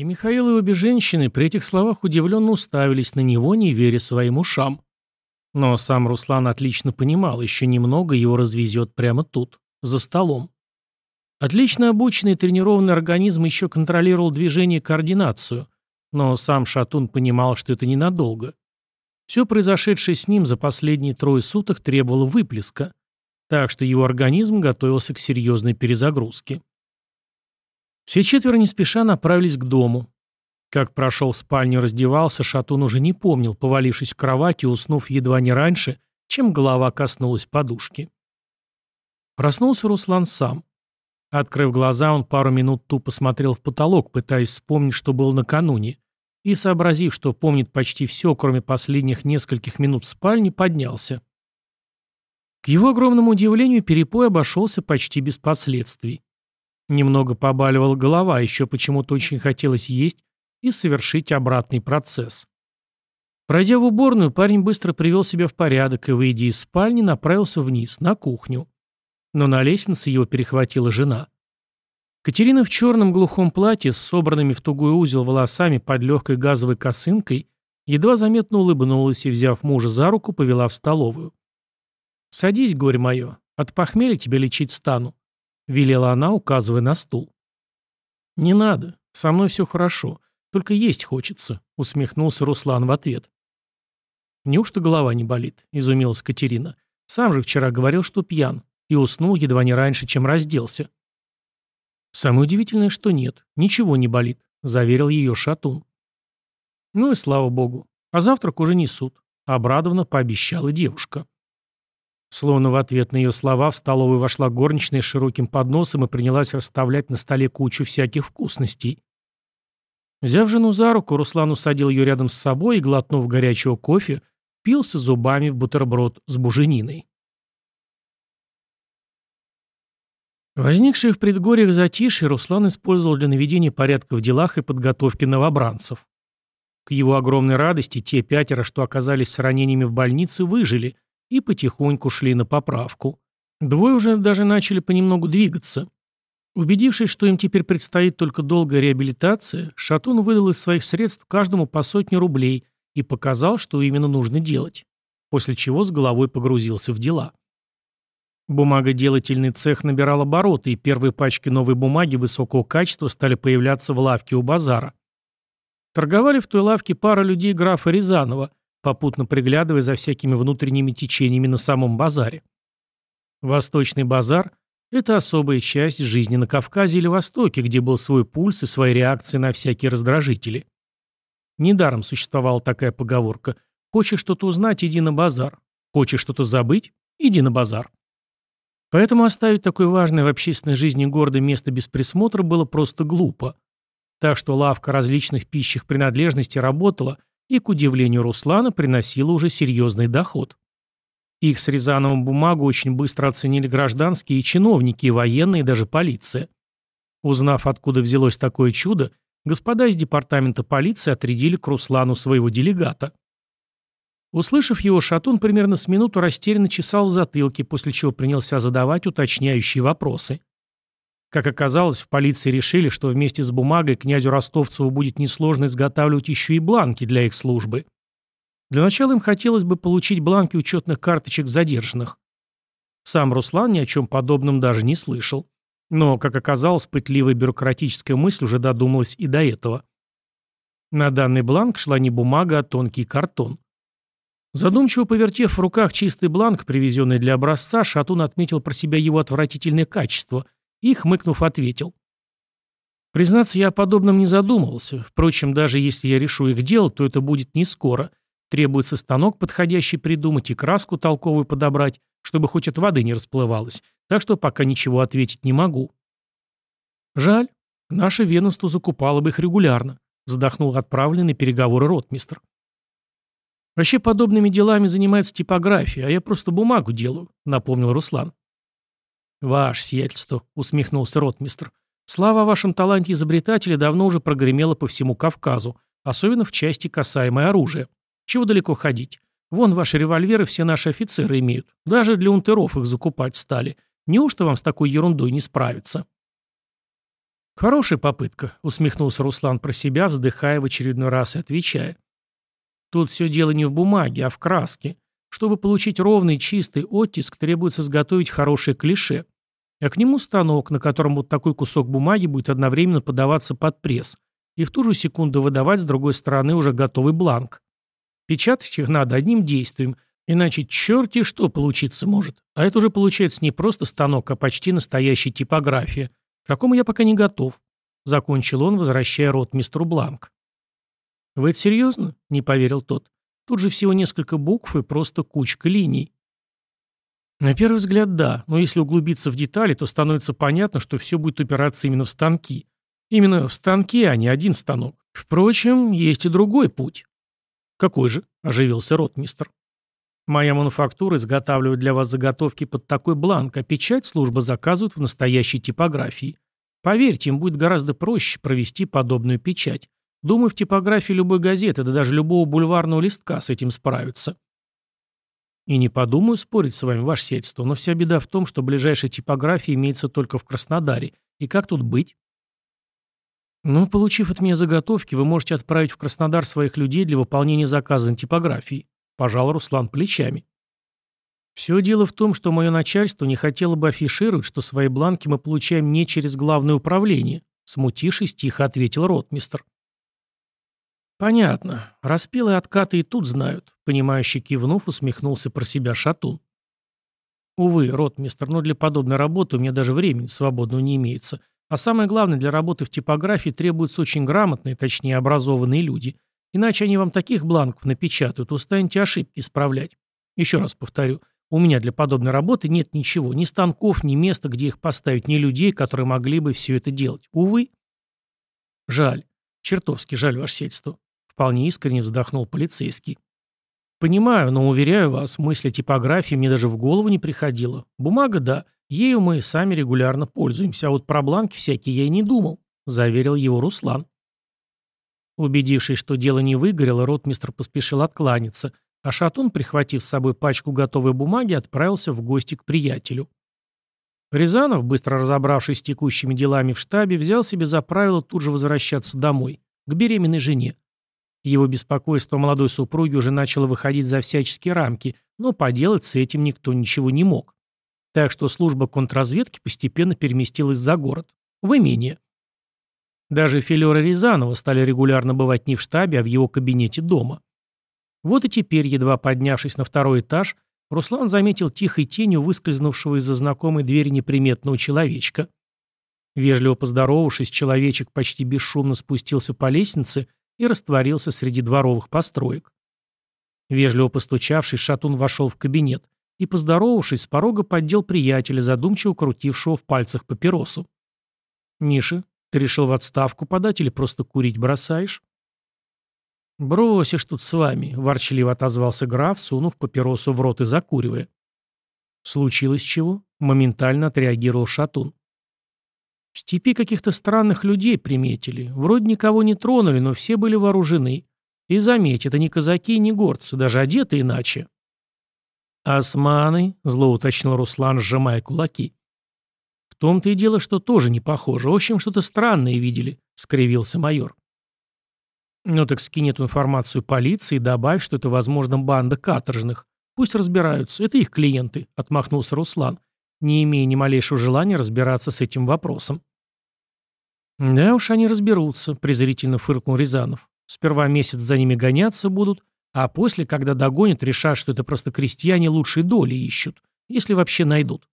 И Михаил и обе женщины при этих словах удивленно уставились на него, не веря своим ушам. Но сам Руслан отлично понимал, еще немного его развезет прямо тут, за столом. Отлично обученный тренированный организм еще контролировал движение и координацию, но сам Шатун понимал, что это ненадолго. Все произошедшее с ним за последние трое суток требовало выплеска, так что его организм готовился к серьезной перезагрузке. Все четверо не спеша направились к дому. Как прошел в спальню раздевался, Шатун уже не помнил, повалившись в кровать и уснув едва не раньше, чем голова коснулась подушки. Проснулся Руслан сам. Открыв глаза, он пару минут тупо смотрел в потолок, пытаясь вспомнить, что было накануне, и, сообразив, что помнит почти все, кроме последних нескольких минут в спальне, поднялся. К его огромному удивлению, перепой обошелся почти без последствий. Немного побаливала голова, еще почему-то очень хотелось есть и совершить обратный процесс. Пройдя в уборную, парень быстро привел себя в порядок и, выйдя из спальни, направился вниз, на кухню но на лестнице его перехватила жена. Катерина в черном глухом платье с собранными в тугой узел волосами под легкой газовой косынкой едва заметно улыбнулась и, взяв мужа за руку, повела в столовую. «Садись, горе мое, от похмелья тебя лечить стану», — велела она, указывая на стул. «Не надо, со мной все хорошо, только есть хочется», — усмехнулся Руслан в ответ. «Неужто голова не болит?» — изумилась Катерина. «Сам же вчера говорил, что пьян и уснул едва не раньше, чем разделся. «Самое удивительное, что нет, ничего не болит», — заверил ее Шатун. «Ну и слава богу, а завтрак уже несут», — обрадованно пообещала девушка. Словно в ответ на ее слова в столовую вошла горничная с широким подносом и принялась расставлять на столе кучу всяких вкусностей. Взяв жену за руку, Руслан усадил ее рядом с собой и, глотнув горячего кофе, пился зубами в бутерброд с бужениной. Возникшее в предгорьях затишье Руслан использовал для наведения порядка в делах и подготовки новобранцев. К его огромной радости те пятеро, что оказались с ранениями в больнице, выжили и потихоньку шли на поправку. Двое уже даже начали понемногу двигаться. Убедившись, что им теперь предстоит только долгая реабилитация, Шатун выдал из своих средств каждому по сотне рублей и показал, что именно нужно делать, после чего с головой погрузился в дела. Бумагоделательный цех набирал обороты, и первые пачки новой бумаги высокого качества стали появляться в лавке у базара. Торговали в той лавке пара людей графа Рязанова, попутно приглядывая за всякими внутренними течениями на самом базаре. Восточный базар – это особая часть жизни на Кавказе или Востоке, где был свой пульс и свои реакции на всякие раздражители. Недаром существовала такая поговорка «Хочешь что-то узнать – иди на базар. Хочешь что-то забыть – иди на базар». Поэтому оставить такое важное в общественной жизни города место без присмотра было просто глупо. Так что лавка различных пищих принадлежностей работала и, к удивлению Руслана, приносила уже серьезный доход. Их с Рязановым бумагу очень быстро оценили гражданские и чиновники, и военные, и даже полиция. Узнав, откуда взялось такое чудо, господа из департамента полиции отрядили к Руслану своего делегата. Услышав его, Шатун примерно с минуту растерянно чесал в затылке, после чего принялся задавать уточняющие вопросы. Как оказалось, в полиции решили, что вместе с бумагой князю Ростовцеву будет несложно изготавливать еще и бланки для их службы. Для начала им хотелось бы получить бланки учетных карточек задержанных. Сам Руслан ни о чем подобном даже не слышал. Но, как оказалось, пытливая бюрократическая мысль уже додумалась и до этого. На данный бланк шла не бумага, а тонкий картон. Задумчиво повертев в руках чистый бланк, привезенный для образца, Шатун отметил про себя его отвратительное качество и, хмыкнув, ответил. Признаться, я о подобном не задумывался. Впрочем, даже если я решу их дело, то это будет не скоро. Требуется станок подходящий придумать и краску толковую подобрать, чтобы хоть от воды не расплывалось. Так что пока ничего ответить не могу. Жаль. Наша Венусту закупала бы их регулярно, вздохнул отправленный переговоры ротмистр. «Вообще подобными делами занимается типография, а я просто бумагу делаю», — напомнил Руслан. «Ваше сиятельство», — усмехнулся ротмистр. «Слава о вашем таланте изобретателя давно уже прогремела по всему Кавказу, особенно в части касаемой оружия. Чего далеко ходить? Вон ваши револьверы все наши офицеры имеют. Даже для унтеров их закупать стали. Неужто вам с такой ерундой не справиться?» Хорошая попытка, усмехнулся Руслан про себя, вздыхая в очередной раз и отвечая. Тут все дело не в бумаге, а в краске. Чтобы получить ровный чистый оттиск, требуется изготовить хорошее клише. А к нему станок, на котором вот такой кусок бумаги будет одновременно подаваться под пресс, и в ту же секунду выдавать с другой стороны уже готовый бланк. Печатать их надо одним действием, иначе черти что получиться может. А это уже получается не просто станок, а почти настоящая типография. К такому я пока не готов. Закончил он, возвращая рот мистеру Бланк. «Вы это серьезно?» — не поверил тот. «Тут же всего несколько букв и просто кучка линий». На первый взгляд, да, но если углубиться в детали, то становится понятно, что все будет упираться именно в станки. Именно в станке, а не один станок. Впрочем, есть и другой путь. «Какой же?» – оживился ротмистр. «Моя мануфактура изготавливает для вас заготовки под такой бланк, а печать служба заказывает в настоящей типографии. Поверьте, им будет гораздо проще провести подобную печать. Думаю, в типографии любой газеты, да даже любого бульварного листка с этим справятся. И не подумаю спорить с вами, ваше сельство, но вся беда в том, что ближайшая типография имеется только в Краснодаре. И как тут быть? Ну, получив от меня заготовки, вы можете отправить в Краснодар своих людей для выполнения заказа на типографии. Пожал Руслан плечами. Все дело в том, что мое начальство не хотело бы афишировать, что свои бланки мы получаем не через главное управление, смутившись, тихо ответил ротмистр. «Понятно. Распилы откаты и тут знают», — понимающий кивнув, усмехнулся про себя Шатун. «Увы, ротмистр, но для подобной работы у меня даже времени свободного не имеется. А самое главное, для работы в типографии требуются очень грамотные, точнее образованные люди. Иначе они вам таких бланков напечатают, устанете ошибки исправлять. Еще раз повторю, у меня для подобной работы нет ничего, ни станков, ни места, где их поставить, ни людей, которые могли бы все это делать. Увы. Жаль. Чертовски жаль, ваше сельство. Вполне искренне вздохнул полицейский. Понимаю, но уверяю вас, мысль о типографии мне даже в голову не приходила. Бумага, да, ею мы и сами регулярно пользуемся, а вот про бланки всякие я и не думал, заверил его Руслан. Убедившись, что дело не выгорело, ротмистр поспешил откланяться, а Шатун, прихватив с собой пачку готовой бумаги, отправился в гости к приятелю. Рязанов, быстро разобравшись с текущими делами в штабе, взял себе за правило тут же возвращаться домой, к беременной жене. Его беспокойство молодой супруги уже начало выходить за всяческие рамки, но поделать с этим никто ничего не мог. Так что служба контрразведки постепенно переместилась за город, в имение. Даже филеры Рязанова стали регулярно бывать не в штабе, а в его кабинете дома. Вот и теперь, едва поднявшись на второй этаж, Руслан заметил тихой тенью выскользнувшего из-за знакомой двери неприметного человечка. Вежливо поздоровавшись, человечек почти бесшумно спустился по лестнице и растворился среди дворовых построек. Вежливо постучавшись, Шатун вошел в кабинет и, поздоровавшись, с порога поддел приятеля, задумчиво крутившего в пальцах папиросу. «Миша, ты решил в отставку подать или просто курить бросаешь?» «Бросишь тут с вами», — ворчливо отозвался граф, сунув папиросу в рот и закуривая. «Случилось чего?» — моментально отреагировал Шатун. В степи каких-то странных людей приметили. Вроде никого не тронули, но все были вооружены. И заметь, это не казаки не горцы, даже одеты иначе. «Османы», — зло уточнил Руслан, сжимая кулаки. «В том-то и дело, что тоже не похоже. В общем, что-то странное видели», — скривился майор. «Ну так скинь эту информацию полиции и добавь, что это, возможно, банда каторжных. Пусть разбираются, это их клиенты», — отмахнулся Руслан не имея ни малейшего желания разбираться с этим вопросом. «Да уж они разберутся», — презрительно фыркнул Рязанов. «Сперва месяц за ними гоняться будут, а после, когда догонят, решат, что это просто крестьяне лучшей доли ищут, если вообще найдут».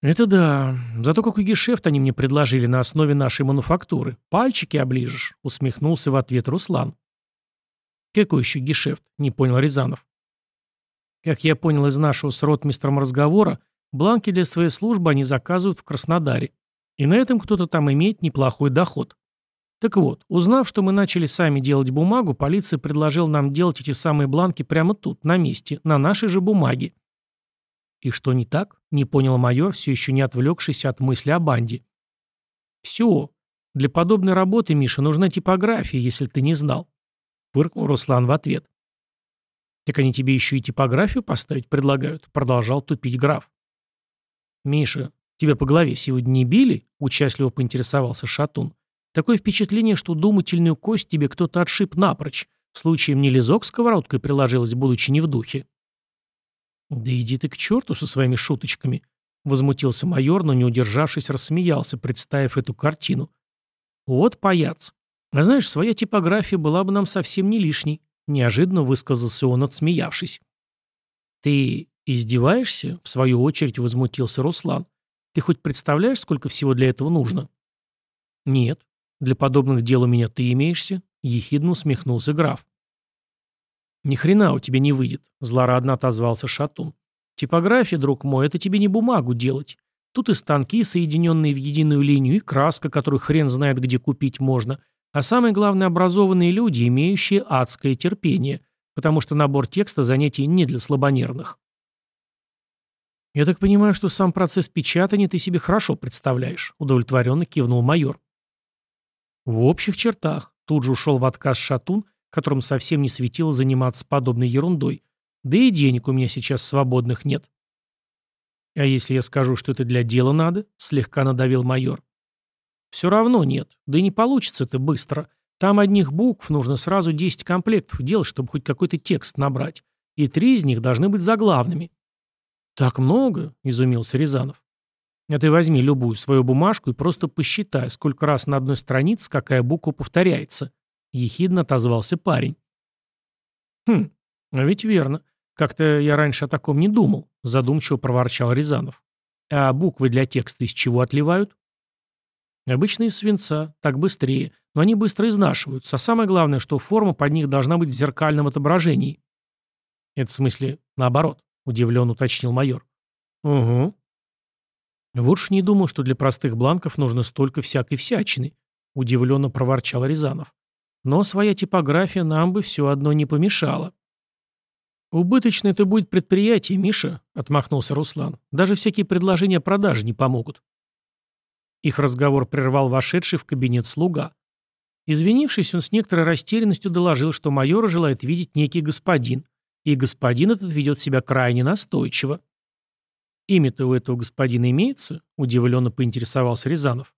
«Это да. Зато какой гешефт они мне предложили на основе нашей мануфактуры. Пальчики оближешь», — усмехнулся в ответ Руслан. «Какой еще гешефт?» — не понял Рязанов. Как я понял из нашего с ротмистром разговора, бланки для своей службы они заказывают в Краснодаре. И на этом кто-то там имеет неплохой доход. Так вот, узнав, что мы начали сами делать бумагу, полиция предложила нам делать эти самые бланки прямо тут, на месте, на нашей же бумаге. И что не так? Не понял майор, все еще не отвлекшийся от мысли о банде. Все. Для подобной работы, Миша, нужна типография, если ты не знал. Фыркнул Руслан в ответ. «Так они тебе еще и типографию поставить предлагают», — продолжал тупить граф. «Миша, «Тебя по голове сегодня не били?» — участливо поинтересовался Шатун. «Такое впечатление, что думательную кость тебе кто-то отшиб напрочь. Случаем не лизок сковородкой приложилась, будучи не в духе». «Да иди ты к черту со своими шуточками!» — возмутился майор, но не удержавшись, рассмеялся, представив эту картину. «Вот паяц. А знаешь, своя типография была бы нам совсем не лишней», — неожиданно высказался он, отсмеявшись. «Ты издеваешься?» — в свою очередь возмутился Руслан. «Ты хоть представляешь, сколько всего для этого нужно?» «Нет. Для подобных дел у меня ты имеешься», — ехидно усмехнулся граф. «Ни хрена у тебя не выйдет», — злорадно отозвался Шатун. «Типография, друг мой, это тебе не бумагу делать. Тут и станки, соединенные в единую линию, и краска, которую хрен знает, где купить можно, а самое главное, образованные люди, имеющие адское терпение, потому что набор текста занятий не для слабонервных. «Я так понимаю, что сам процесс печатания ты себе хорошо представляешь», удовлетворенно кивнул майор. В общих чертах тут же ушел в отказ Шатун, которым совсем не светило заниматься подобной ерундой. Да и денег у меня сейчас свободных нет. «А если я скажу, что это для дела надо?» — слегка надавил майор. «Все равно нет. Да и не получится это быстро. Там одних букв нужно сразу 10 комплектов делать, чтобы хоть какой-то текст набрать. И три из них должны быть заглавными». «Так много?» — изумился Рязанов. «А ты возьми любую свою бумажку и просто посчитай, сколько раз на одной странице какая буква повторяется», — ехидно отозвался парень. «Хм, а ведь верно. Как-то я раньше о таком не думал», — задумчиво проворчал Рязанов. «А буквы для текста из чего отливают?» «Обычно из свинца, так быстрее, но они быстро изнашиваются, а самое главное, что форма под них должна быть в зеркальном отображении». «Это в смысле наоборот», — удивленно уточнил майор. «Угу». «Вот ж не думал, что для простых бланков нужно столько всякой всячины», — удивленно проворчал Рязанов. «Но своя типография нам бы все одно не помешала». «Убыточное это будет предприятие, Миша», — отмахнулся Руслан. «Даже всякие предложения продажи не помогут». Их разговор прервал вошедший в кабинет слуга. Извинившись, он с некоторой растерянностью доложил, что майора желает видеть некий господин, и господин этот ведет себя крайне настойчиво. «Имя-то у этого господина имеется?» — удивленно поинтересовался Рязанов.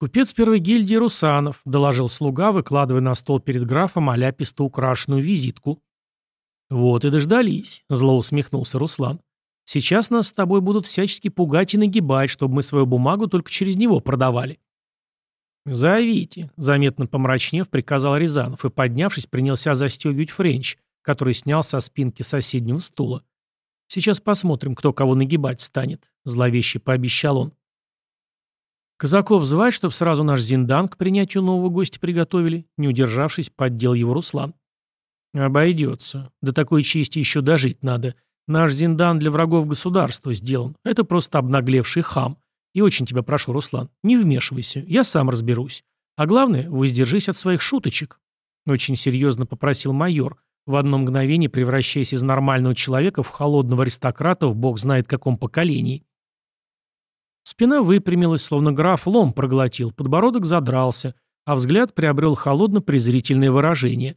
«Купец первой гильдии Русанов», — доложил слуга, выкладывая на стол перед графом аляписто украшенную визитку. «Вот и дождались», — зло усмехнулся Руслан. «Сейчас нас с тобой будут всячески пугать и нагибать, чтобы мы свою бумагу только через него продавали». «Зовите», — заметно помрачнев, приказал Рязанов и, поднявшись, принялся застегивать френч, который снял со спинки соседнего стула. «Сейчас посмотрим, кто кого нагибать станет», — зловеще пообещал он. «Казаков звать, чтоб сразу наш Зиндан к принятию нового гостя приготовили», — не удержавшись, поддел его Руслан. «Обойдется. До такой чести еще дожить надо. Наш Зиндан для врагов государства сделан. Это просто обнаглевший хам. И очень тебя прошу, Руслан, не вмешивайся. Я сам разберусь. А главное, воздержись от своих шуточек». Очень серьезно попросил майор, в одно мгновение превращаясь из нормального человека в холодного аристократа в бог знает каком поколении. Спина выпрямилась, словно граф лом проглотил, подбородок задрался, а взгляд приобрел холодно-презрительное выражение.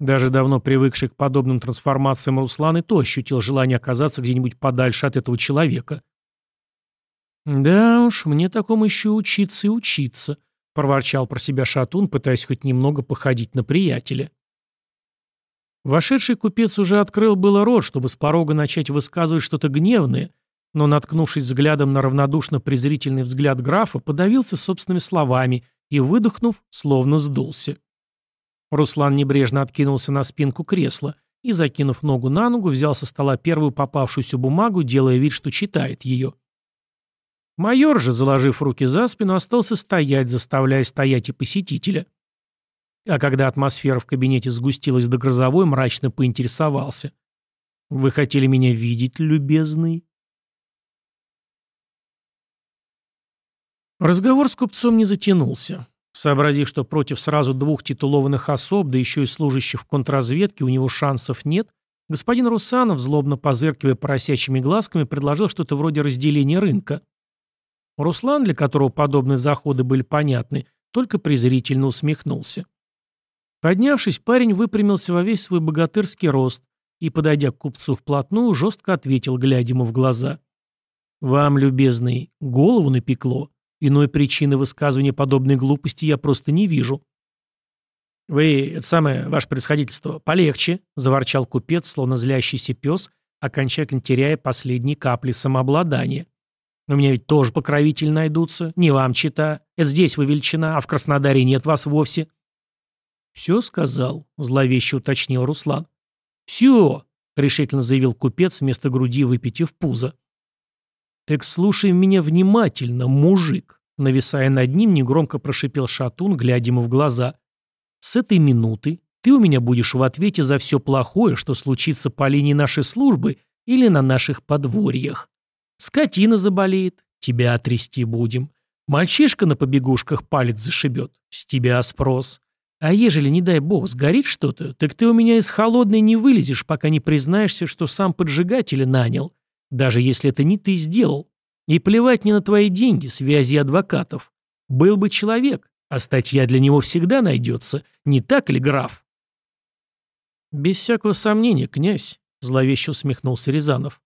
Даже давно привыкший к подобным трансформациям Руслан и то ощутил желание оказаться где-нибудь подальше от этого человека. «Да уж, мне такому еще учиться и учиться», — проворчал про себя Шатун, пытаясь хоть немного походить на приятеля. Вошедший купец уже открыл было рот, чтобы с порога начать высказывать что-то гневное, но, наткнувшись взглядом на равнодушно-презрительный взгляд графа, подавился собственными словами и, выдохнув, словно сдулся. Руслан небрежно откинулся на спинку кресла и, закинув ногу на ногу, взял со стола первую попавшуюся бумагу, делая вид, что читает ее. Майор же, заложив руки за спину, остался стоять, заставляя стоять и посетителя. А когда атмосфера в кабинете сгустилась до грозовой, мрачно поинтересовался. «Вы хотели меня видеть, любезный?» Разговор с купцом не затянулся. Сообразив, что против сразу двух титулованных особ, да еще и служащих в контрразведке, у него шансов нет, господин Русанов, злобно позыркивая поросячьими глазками, предложил что-то вроде разделения рынка. Руслан, для которого подобные заходы были понятны, только презрительно усмехнулся. Поднявшись, парень выпрямился во весь свой богатырский рост и, подойдя к купцу вплотную, жестко ответил, глядя ему в глаза. Вам, любезный, голову напекло. Иной причины высказывания подобной глупости я просто не вижу. «Вы, это самое, ваше происходительство, полегче», — заворчал купец, словно злящийся пес, окончательно теряя последние капли самообладания. «У меня ведь тоже покровители найдутся, не вам чита. Это здесь вы величина, а в Краснодаре нет вас вовсе». «Все сказал», — зловеще уточнил Руслан. «Все», — решительно заявил купец, вместо груди выпитив пузо. «Так слушай меня внимательно, мужик», — нависая над ним, негромко прошипел Шатун, глядя ему в глаза. «С этой минуты ты у меня будешь в ответе за все плохое, что случится по линии нашей службы или на наших подворьях. Скотина заболеет, тебя отрясти будем. Мальчишка на побегушках палец зашибет, с тебя спрос. А ежели, не дай бог, сгорит что-то, так ты у меня из холодной не вылезешь, пока не признаешься, что сам поджигателя нанял, даже если это не ты сделал. И плевать не на твои деньги, связи адвокатов. Был бы человек, а статья для него всегда найдется. Не так ли, граф? Без всякого сомнения, князь, зловеще усмехнулся Рязанов.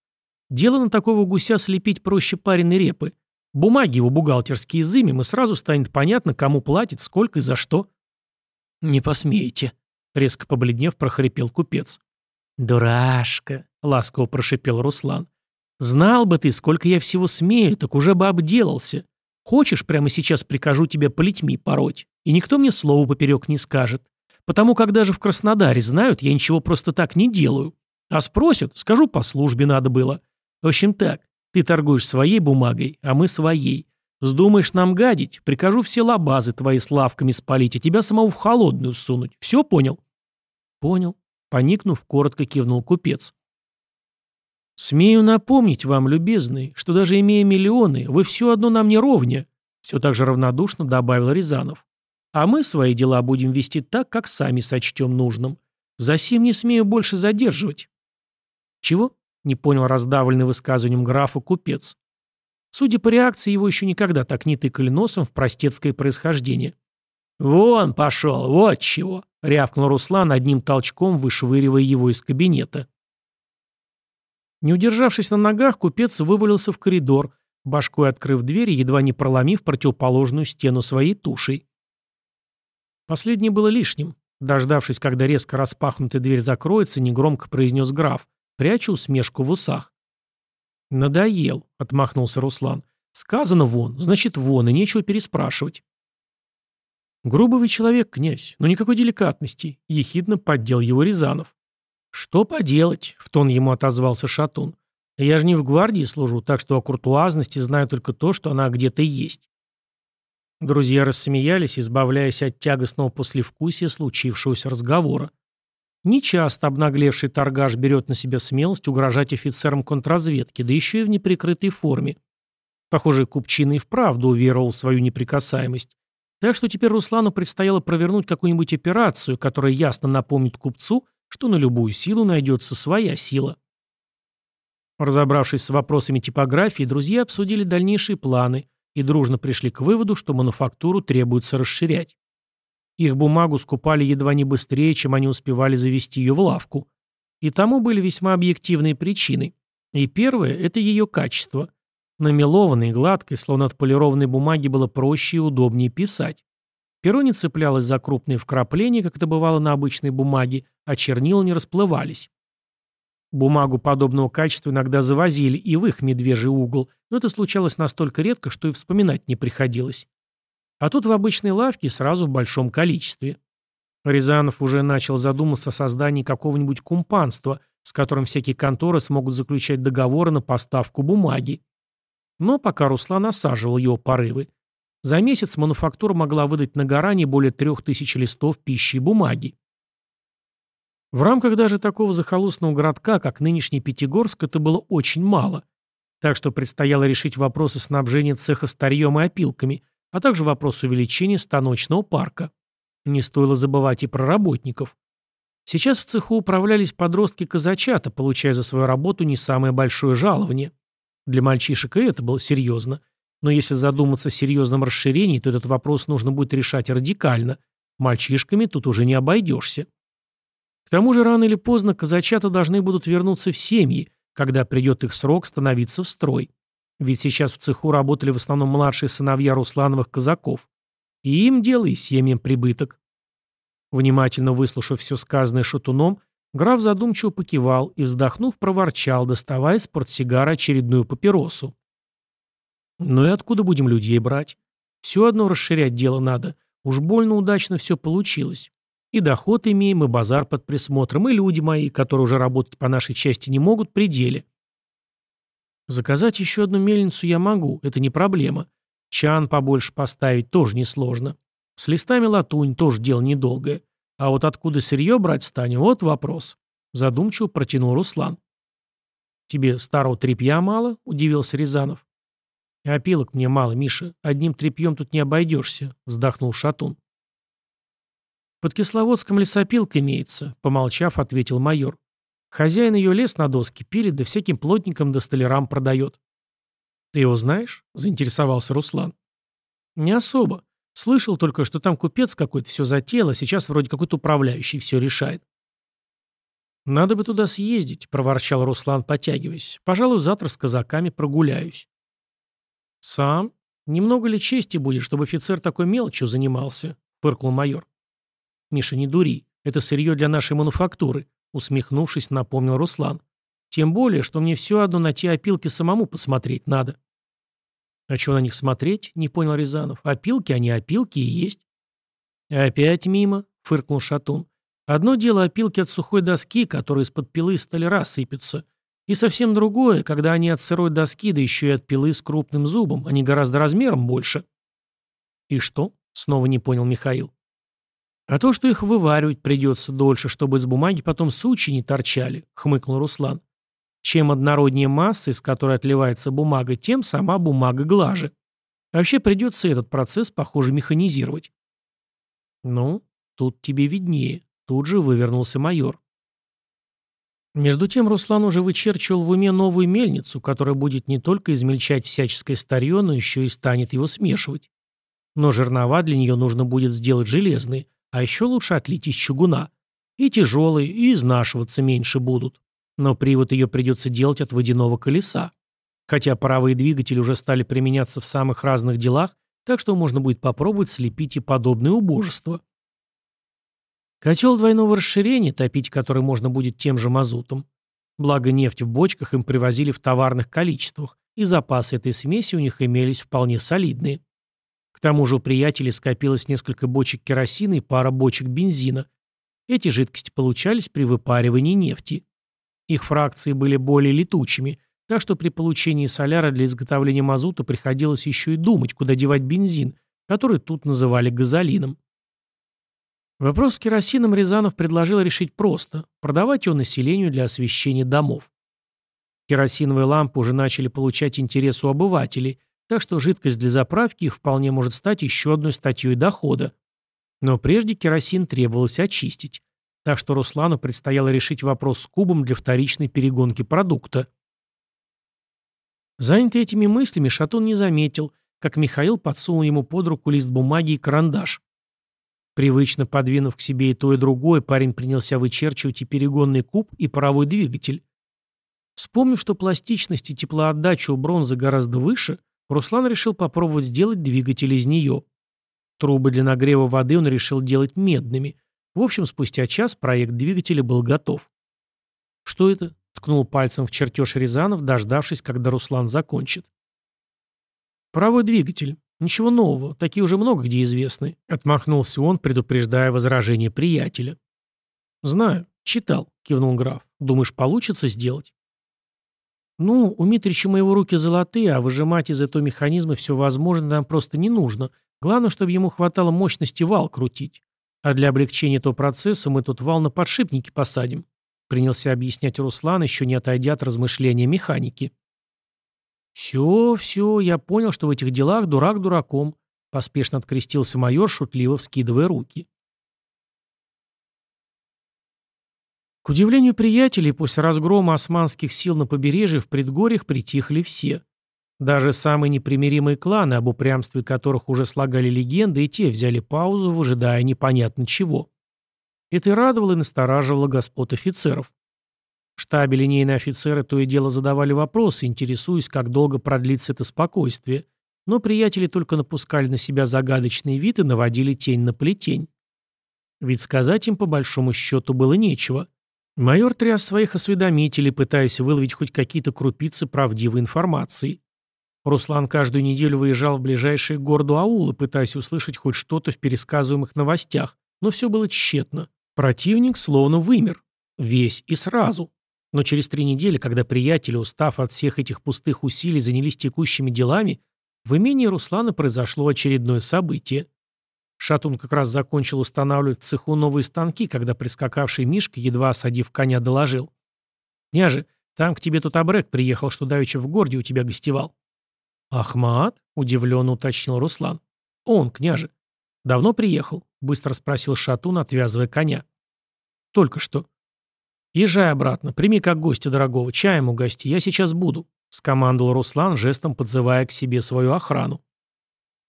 Дело на такого гуся слепить проще пареной репы. Бумаги его бухгалтерские изымем, и сразу станет понятно, кому платит, сколько и за что. «Не посмеете», — резко побледнев, прохрипел купец. «Дурашка», — ласково прошипел Руслан. Знал бы ты, сколько я всего смею, так уже бы обделался. Хочешь, прямо сейчас прикажу тебе плетьми пороть, и никто мне слова поперек не скажет. Потому как даже в Краснодаре знают, я ничего просто так не делаю. А спросят, скажу, по службе надо было. В общем так, ты торгуешь своей бумагой, а мы своей. Вздумаешь нам гадить, прикажу все лабазы твои с лавками спалить, а тебя самого в холодную сунуть. Все понял? Понял. Поникнув, коротко кивнул купец. «Смею напомнить вам, любезный, что даже имея миллионы, вы все одно нам не ровня», все так же равнодушно добавил Рязанов. «А мы свои дела будем вести так, как сами сочтем нужным. Засим не смею больше задерживать». «Чего?» — не понял раздавленный высказыванием графа купец. Судя по реакции, его еще никогда так не тыкали носом в простецкое происхождение. «Вон пошел, вот чего!» — рявкнул Руслан одним толчком, вышвыривая его из кабинета. Не удержавшись на ногах, купец вывалился в коридор, башкой открыв дверь и едва не проломив противоположную стену своей тушей. Последнее было лишним. Дождавшись, когда резко распахнутая дверь закроется, негромко произнес граф, пряча усмешку в усах. «Надоел», — отмахнулся Руслан. «Сказано вон, значит вон, и нечего переспрашивать». «Грубый вы человек, князь, но никакой деликатности», — ехидно поддел его Рязанов. «Что поделать?» — в тон ему отозвался Шатун. «Я же не в гвардии служу, так что о куртуазности знаю только то, что она где-то есть». Друзья рассмеялись, избавляясь от тягостного послевкусия случившегося разговора. Нечасто обнаглевший торгаш берет на себя смелость угрожать офицерам контрразведки, да еще и в неприкрытой форме. Похоже, Купчина и вправду уверовал в свою неприкасаемость. Так что теперь Руслану предстояло провернуть какую-нибудь операцию, которая ясно напомнит купцу, что на любую силу найдется своя сила. Разобравшись с вопросами типографии, друзья обсудили дальнейшие планы и дружно пришли к выводу, что мануфактуру требуется расширять. Их бумагу скупали едва не быстрее, чем они успевали завести ее в лавку. И тому были весьма объективные причины. И первое – это ее качество. На мелованной, гладкой, словно отполированной бумаге было проще и удобнее писать. Перо не цеплялось за крупные вкрапления, как это бывало на обычной бумаге, а чернила не расплывались. Бумагу подобного качества иногда завозили и в их медвежий угол, но это случалось настолько редко, что и вспоминать не приходилось. А тут в обычной лавке сразу в большом количестве. Рязанов уже начал задуматься о создании какого-нибудь кумпанства, с которым всякие конторы смогут заключать договоры на поставку бумаги. Но пока Руслан осаживал его порывы. За месяц мануфактура могла выдать на гора не более трех тысяч листов пищи и бумаги. В рамках даже такого захолустного городка, как нынешний Пятигорск, это было очень мало. Так что предстояло решить вопросы снабжения цеха старьем и опилками, а также вопрос увеличения станочного парка. Не стоило забывать и про работников. Сейчас в цеху управлялись подростки казачата, получая за свою работу не самое большое жалование. Для мальчишек и это было серьезно – но если задуматься о серьезном расширении, то этот вопрос нужно будет решать радикально. Мальчишками тут уже не обойдешься. К тому же рано или поздно казачата должны будут вернуться в семьи, когда придет их срок становиться в строй. Ведь сейчас в цеху работали в основном младшие сыновья Руслановых казаков. И им дело, и семьям прибыток. Внимательно выслушав все сказанное шатуном, граф задумчиво покивал и, вздохнув, проворчал, доставая из портсигара очередную папиросу. «Ну и откуда будем людей брать? Все одно расширять дело надо. Уж больно удачно все получилось. И доход имеем, и базар под присмотром, и люди мои, которые уже работать по нашей части не могут, при деле. Заказать еще одну мельницу я могу, это не проблема. Чан побольше поставить тоже несложно. С листами латунь тоже дело недолгое. А вот откуда сырье брать станем, вот вопрос. Задумчиво протянул Руслан. «Тебе старого тряпья мало?» – удивился Рязанов. «Опилок мне мало, Миша. Одним тряпьем тут не обойдешься», – вздохнул Шатун. «Под Кисловодском лесопилка имеется», — помолчав, ответил майор. «Хозяин ее лес на доске пилит, да всяким плотникам да столярам продает». «Ты его знаешь?» — заинтересовался Руслан. «Не особо. Слышал только, что там купец какой-то все затеял, а сейчас вроде какой-то управляющий все решает». «Надо бы туда съездить», — проворчал Руслан, потягиваясь. «Пожалуй, завтра с казаками прогуляюсь». «Сам? Немного ли чести будет, чтобы офицер такой мелочью занимался?» — фыркнул майор. «Миша, не дури. Это сырье для нашей мануфактуры», — усмехнувшись, напомнил Руслан. «Тем более, что мне все одно на те опилки самому посмотреть надо». «А что на них смотреть?» — не понял Рязанов. «Опилки, они опилки и есть». «Опять мимо», — фыркнул Шатун. «Одно дело опилки от сухой доски, которые из-под пилы столяра сыпятся, и совсем другое, когда они от сырой доски, да еще и от пилы с крупным зубом, они гораздо размером больше». «И что?» — снова не понял Михаил. «А то, что их вываривать придется дольше, чтобы из бумаги потом сучи не торчали», — хмыкнул Руслан. «Чем однороднее масса, из которой отливается бумага, тем сама бумага глаже. вообще придется этот процесс, похоже, механизировать». «Ну, тут тебе виднее», — тут же вывернулся майор. Между тем Руслан уже вычерчивал в уме новую мельницу, которая будет не только измельчать всяческое старье, но еще и станет его смешивать. Но жернова для нее нужно будет сделать железные, а еще лучше отлить из чугуна. И тяжелые, и изнашиваться меньше будут. Но привод ее придется делать от водяного колеса. Хотя паровые двигатели уже стали применяться в самых разных делах, так что можно будет попробовать слепить и подобное убожество. Котел двойного расширения, топить который можно будет тем же мазутом. Благо нефть в бочках им привозили в товарных количествах, и запасы этой смеси у них имелись вполне солидные тому же у приятелей скопилось несколько бочек керосина и пара бочек бензина. Эти жидкости получались при выпаривании нефти. Их фракции были более летучими, так что при получении соляра для изготовления мазута приходилось еще и думать, куда девать бензин, который тут называли газолином. Вопрос с керосином Рязанов предложил решить просто – продавать его населению для освещения домов. Керосиновые лампы уже начали получать интерес у обывателей – так что жидкость для заправки вполне может стать еще одной статьей дохода. Но прежде керосин требовалось очистить. Так что Руслану предстояло решить вопрос с кубом для вторичной перегонки продукта. Занятый этими мыслями, Шатун не заметил, как Михаил подсунул ему под руку лист бумаги и карандаш. Привычно подвинув к себе и то, и другое, парень принялся вычерчивать и перегонный куб, и паровой двигатель. Вспомнив, что пластичность и теплоотдача у бронзы гораздо выше, Руслан решил попробовать сделать двигатель из нее. Трубы для нагрева воды он решил делать медными. В общем, спустя час проект двигателя был готов. «Что это?» — ткнул пальцем в чертеж Рязанов, дождавшись, когда Руслан закончит. «Паровой двигатель. Ничего нового. Такие уже много где известны», — отмахнулся он, предупреждая возражение приятеля. «Знаю. Читал», — кивнул граф. «Думаешь, получится сделать?» «Ну, у Митрича моего руки золотые, а выжимать из этого механизма все возможное нам просто не нужно. Главное, чтобы ему хватало мощности вал крутить. А для облегчения этого процесса мы тут вал на подшипники посадим», принялся объяснять Руслан, еще не отойдя от размышления механики. «Все, все, я понял, что в этих делах дурак дураком», поспешно открестился майор, шутливо вскидывая руки. К удивлению приятелей, после разгрома османских сил на побережье в предгорьях притихли все. Даже самые непримиримые кланы, об упрямстве которых уже слагали легенды, и те взяли паузу, выжидая непонятно чего. Это и радовало и настораживало господ офицеров. Штабе линейные офицеры то и дело задавали вопросы, интересуясь, как долго продлится это спокойствие, но приятели только напускали на себя загадочный вид и наводили тень на плетень. Ведь сказать им по большому счету было нечего. Майор тряс своих осведомителей, пытаясь выловить хоть какие-то крупицы правдивой информации. Руслан каждую неделю выезжал в ближайшие к городу аулы, пытаясь услышать хоть что-то в пересказываемых новостях, но все было тщетно. Противник словно вымер. Весь и сразу. Но через три недели, когда приятели, устав от всех этих пустых усилий, занялись текущими делами, в имении Руслана произошло очередное событие. Шатун как раз закончил устанавливать в цеху новые станки, когда прискакавший Мишка, едва осадив коня, доложил. «Княже, там к тебе тут Абрек приехал, что давеча в городе у тебя гостевал». «Ахмат?» — удивленно уточнил Руслан. «Он, княже». «Давно приехал?» — быстро спросил Шатун, отвязывая коня. «Только что». «Езжай обратно, прими как гостя дорогого, чаем угости, я сейчас буду», — скомандовал Руслан, жестом подзывая к себе свою охрану.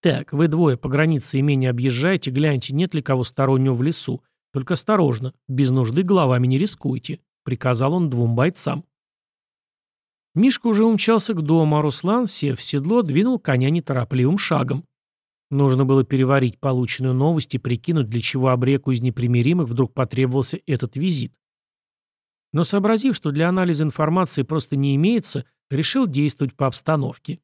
«Так, вы двое по границе имения объезжайте, гляньте, нет ли кого стороннего в лесу. Только осторожно, без нужды головами не рискуйте», — приказал он двум бойцам. Мишка уже умчался к дому, а Руслан, сев в седло, двинул коня неторопливым шагом. Нужно было переварить полученную новость и прикинуть, для чего обреку из непримиримых вдруг потребовался этот визит. Но сообразив, что для анализа информации просто не имеется, решил действовать по обстановке.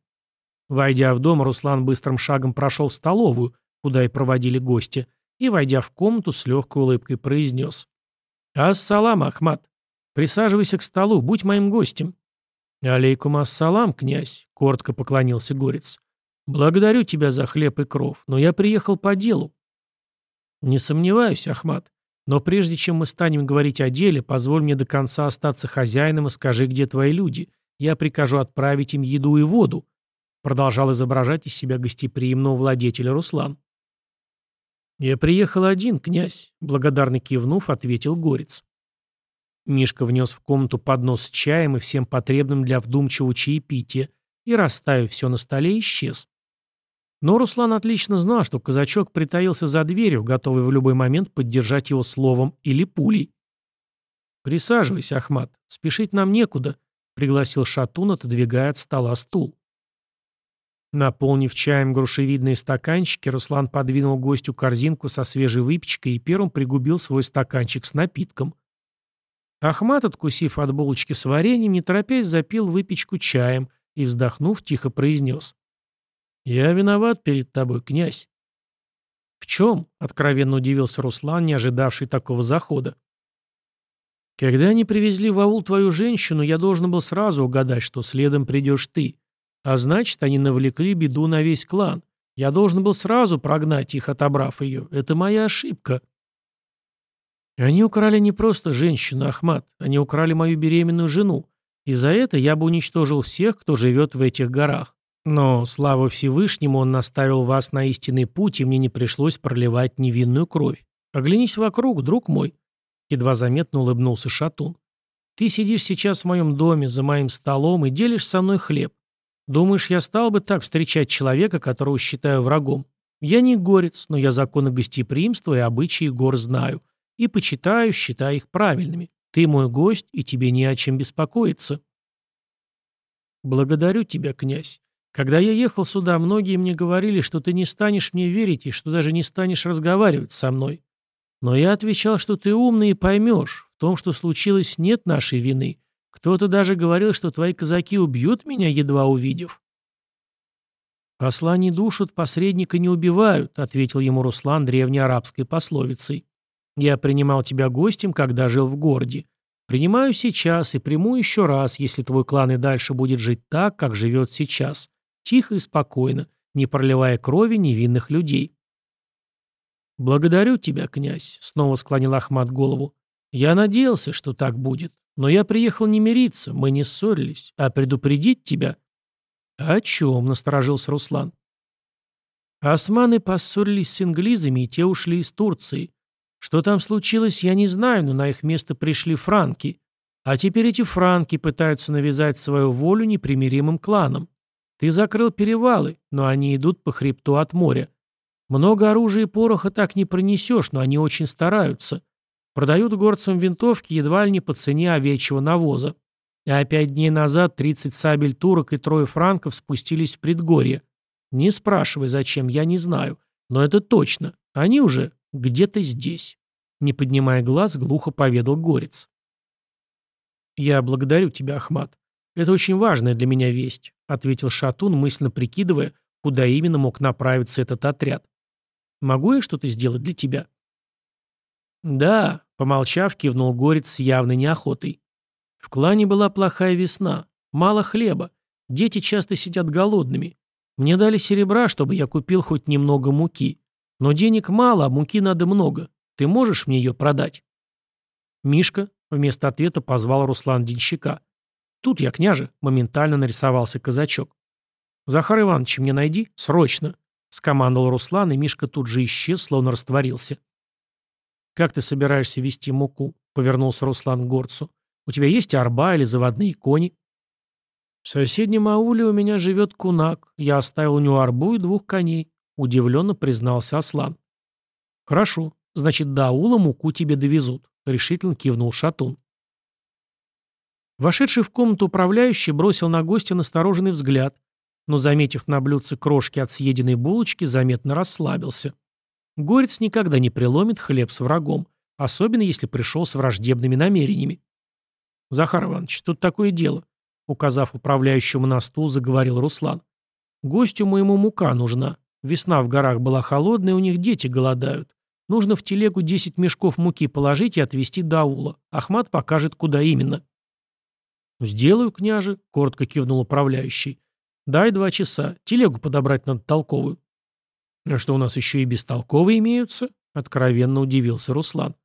Войдя в дом, Руслан быстрым шагом прошел в столовую, куда и проводили гостя, и, войдя в комнату, с легкой улыбкой произнес. «Ассалам, Ахмат! Присаживайся к столу, будь моим гостем». «Алейкум ассалам, князь», — коротко поклонился горец. «Благодарю тебя за хлеб и кров, но я приехал по делу». «Не сомневаюсь, Ахмат, но прежде чем мы станем говорить о деле, позволь мне до конца остаться хозяином и скажи, где твои люди. Я прикажу отправить им еду и воду», Продолжал изображать из себя гостеприимного владетеля Руслан. «Я приехал один, князь», — благодарно кивнув, ответил Горец. Мишка внес в комнату поднос с чаем и всем потребным для вдумчивого чаепития и, расставив все на столе, исчез. Но Руслан отлично знал, что казачок притаился за дверью, готовый в любой момент поддержать его словом или пулей. «Присаживайся, Ахмат, спешить нам некуда», — пригласил Шатун, отодвигая от стола стул. Наполнив чаем грушевидные стаканчики, Руслан подвинул гостю корзинку со свежей выпечкой и первым пригубил свой стаканчик с напитком. Ахмат, откусив от булочки с вареньем, не торопясь запил выпечку чаем и, вздохнув, тихо произнес. «Я виноват перед тобой, князь». «В чем?» — откровенно удивился Руслан, не ожидавший такого захода. «Когда они привезли в аул твою женщину, я должен был сразу угадать, что следом придешь ты. А значит, они навлекли беду на весь клан. Я должен был сразу прогнать их, отобрав ее. Это моя ошибка. Они украли не просто женщину, Ахмат. Они украли мою беременную жену. И за это я бы уничтожил всех, кто живет в этих горах. Но, слава Всевышнему, он наставил вас на истинный путь, и мне не пришлось проливать невинную кровь. Оглянись вокруг, друг мой. Едва заметно улыбнулся Шатун. Ты сидишь сейчас в моем доме, за моим столом и делишь со мной хлеб. Думаешь, я стал бы так встречать человека, которого считаю врагом? Я не горец, но я законы гостеприимства и обычаи гор знаю. И почитаю, считаю их правильными. Ты мой гость, и тебе не о чем беспокоиться. Благодарю тебя, князь. Когда я ехал сюда, многие мне говорили, что ты не станешь мне верить и что даже не станешь разговаривать со мной. Но я отвечал, что ты умный и поймешь. В том, что случилось, нет нашей вины. Кто-то даже говорил, что твои казаки убьют меня, едва увидев. «Посла не душат, посредника не убивают», — ответил ему Руслан древней арабской пословицей. «Я принимал тебя гостем, когда жил в городе. Принимаю сейчас и приму еще раз, если твой клан и дальше будет жить так, как живет сейчас, тихо и спокойно, не проливая крови невинных людей». «Благодарю тебя, князь», — снова склонил Ахмат голову. «Я надеялся, что так будет. Но я приехал не мириться, мы не ссорились, а предупредить тебя». «О чем?» — насторожился Руслан. Османы поссорились с инглизами, и те ушли из Турции. Что там случилось, я не знаю, но на их место пришли франки. А теперь эти франки пытаются навязать свою волю непримиримым кланам. Ты закрыл перевалы, но они идут по хребту от моря. Много оружия и пороха так не пронесешь, но они очень стараются. Продают горцам винтовки едва ли не по цене овечьего навоза. А пять дней назад 30 сабель турок и трое франков спустились в предгорье. Не спрашивай, зачем, я не знаю. Но это точно. Они уже где-то здесь. Не поднимая глаз, глухо поведал Горец. «Я благодарю тебя, Ахмат. Это очень важная для меня весть», ответил Шатун, мысленно прикидывая, куда именно мог направиться этот отряд. «Могу я что-то сделать для тебя?» «Да», — помолчав, кивнул Горец с явной неохотой. «В клане была плохая весна, мало хлеба, дети часто сидят голодными. Мне дали серебра, чтобы я купил хоть немного муки. Но денег мало, а муки надо много. Ты можешь мне ее продать?» «Мишка», — вместо ответа позвал Руслан Денщика. «Тут я, княже», — моментально нарисовался казачок. «Захар Иванович, мне найди, срочно», — скомандовал Руслан, и Мишка тут же исчез, словно растворился. «Как ты собираешься вести муку?» — повернулся Руслан к горцу. «У тебя есть арба или заводные кони?» «В соседнем ауле у меня живет кунак. Я оставил у него арбу и двух коней», — удивленно признался Аслан. «Хорошо. Значит, до аула муку тебе довезут», — решительно кивнул Шатун. Вошедший в комнату управляющий бросил на гостя настороженный взгляд, но, заметив на блюдце крошки от съеденной булочки, заметно расслабился. Горец никогда не преломит хлеб с врагом, особенно если пришел с враждебными намерениями. «Захар Иванович, тут такое дело», — указав управляющему на стул, заговорил Руслан. «Гостю моему мука нужна. Весна в горах была холодная, у них дети голодают. Нужно в телегу 10 мешков муки положить и отвезти до аула. Ахмат покажет, куда именно». «Сделаю, княже», — коротко кивнул управляющий. «Дай два часа. Телегу подобрать надо толковую». «А что, у нас еще и бестолковые имеются?» — откровенно удивился Руслан.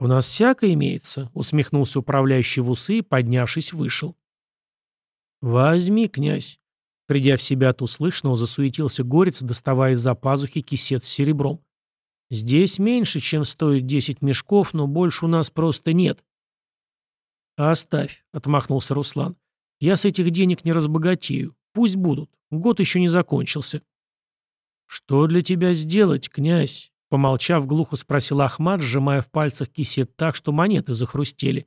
«У нас всякое имеется», — усмехнулся управляющий в усы и, поднявшись, вышел. «Возьми, князь». Придя в себя от услышанного, засуетился горец, доставая из-за пазухи кисет с серебром. «Здесь меньше, чем стоит десять мешков, но больше у нас просто нет». «Оставь», — отмахнулся Руслан. «Я с этих денег не разбогатею. Пусть будут. Год еще не закончился». «Что для тебя сделать, князь?» Помолчав, глухо спросил Ахмад, сжимая в пальцах кисет так, что монеты захрустели.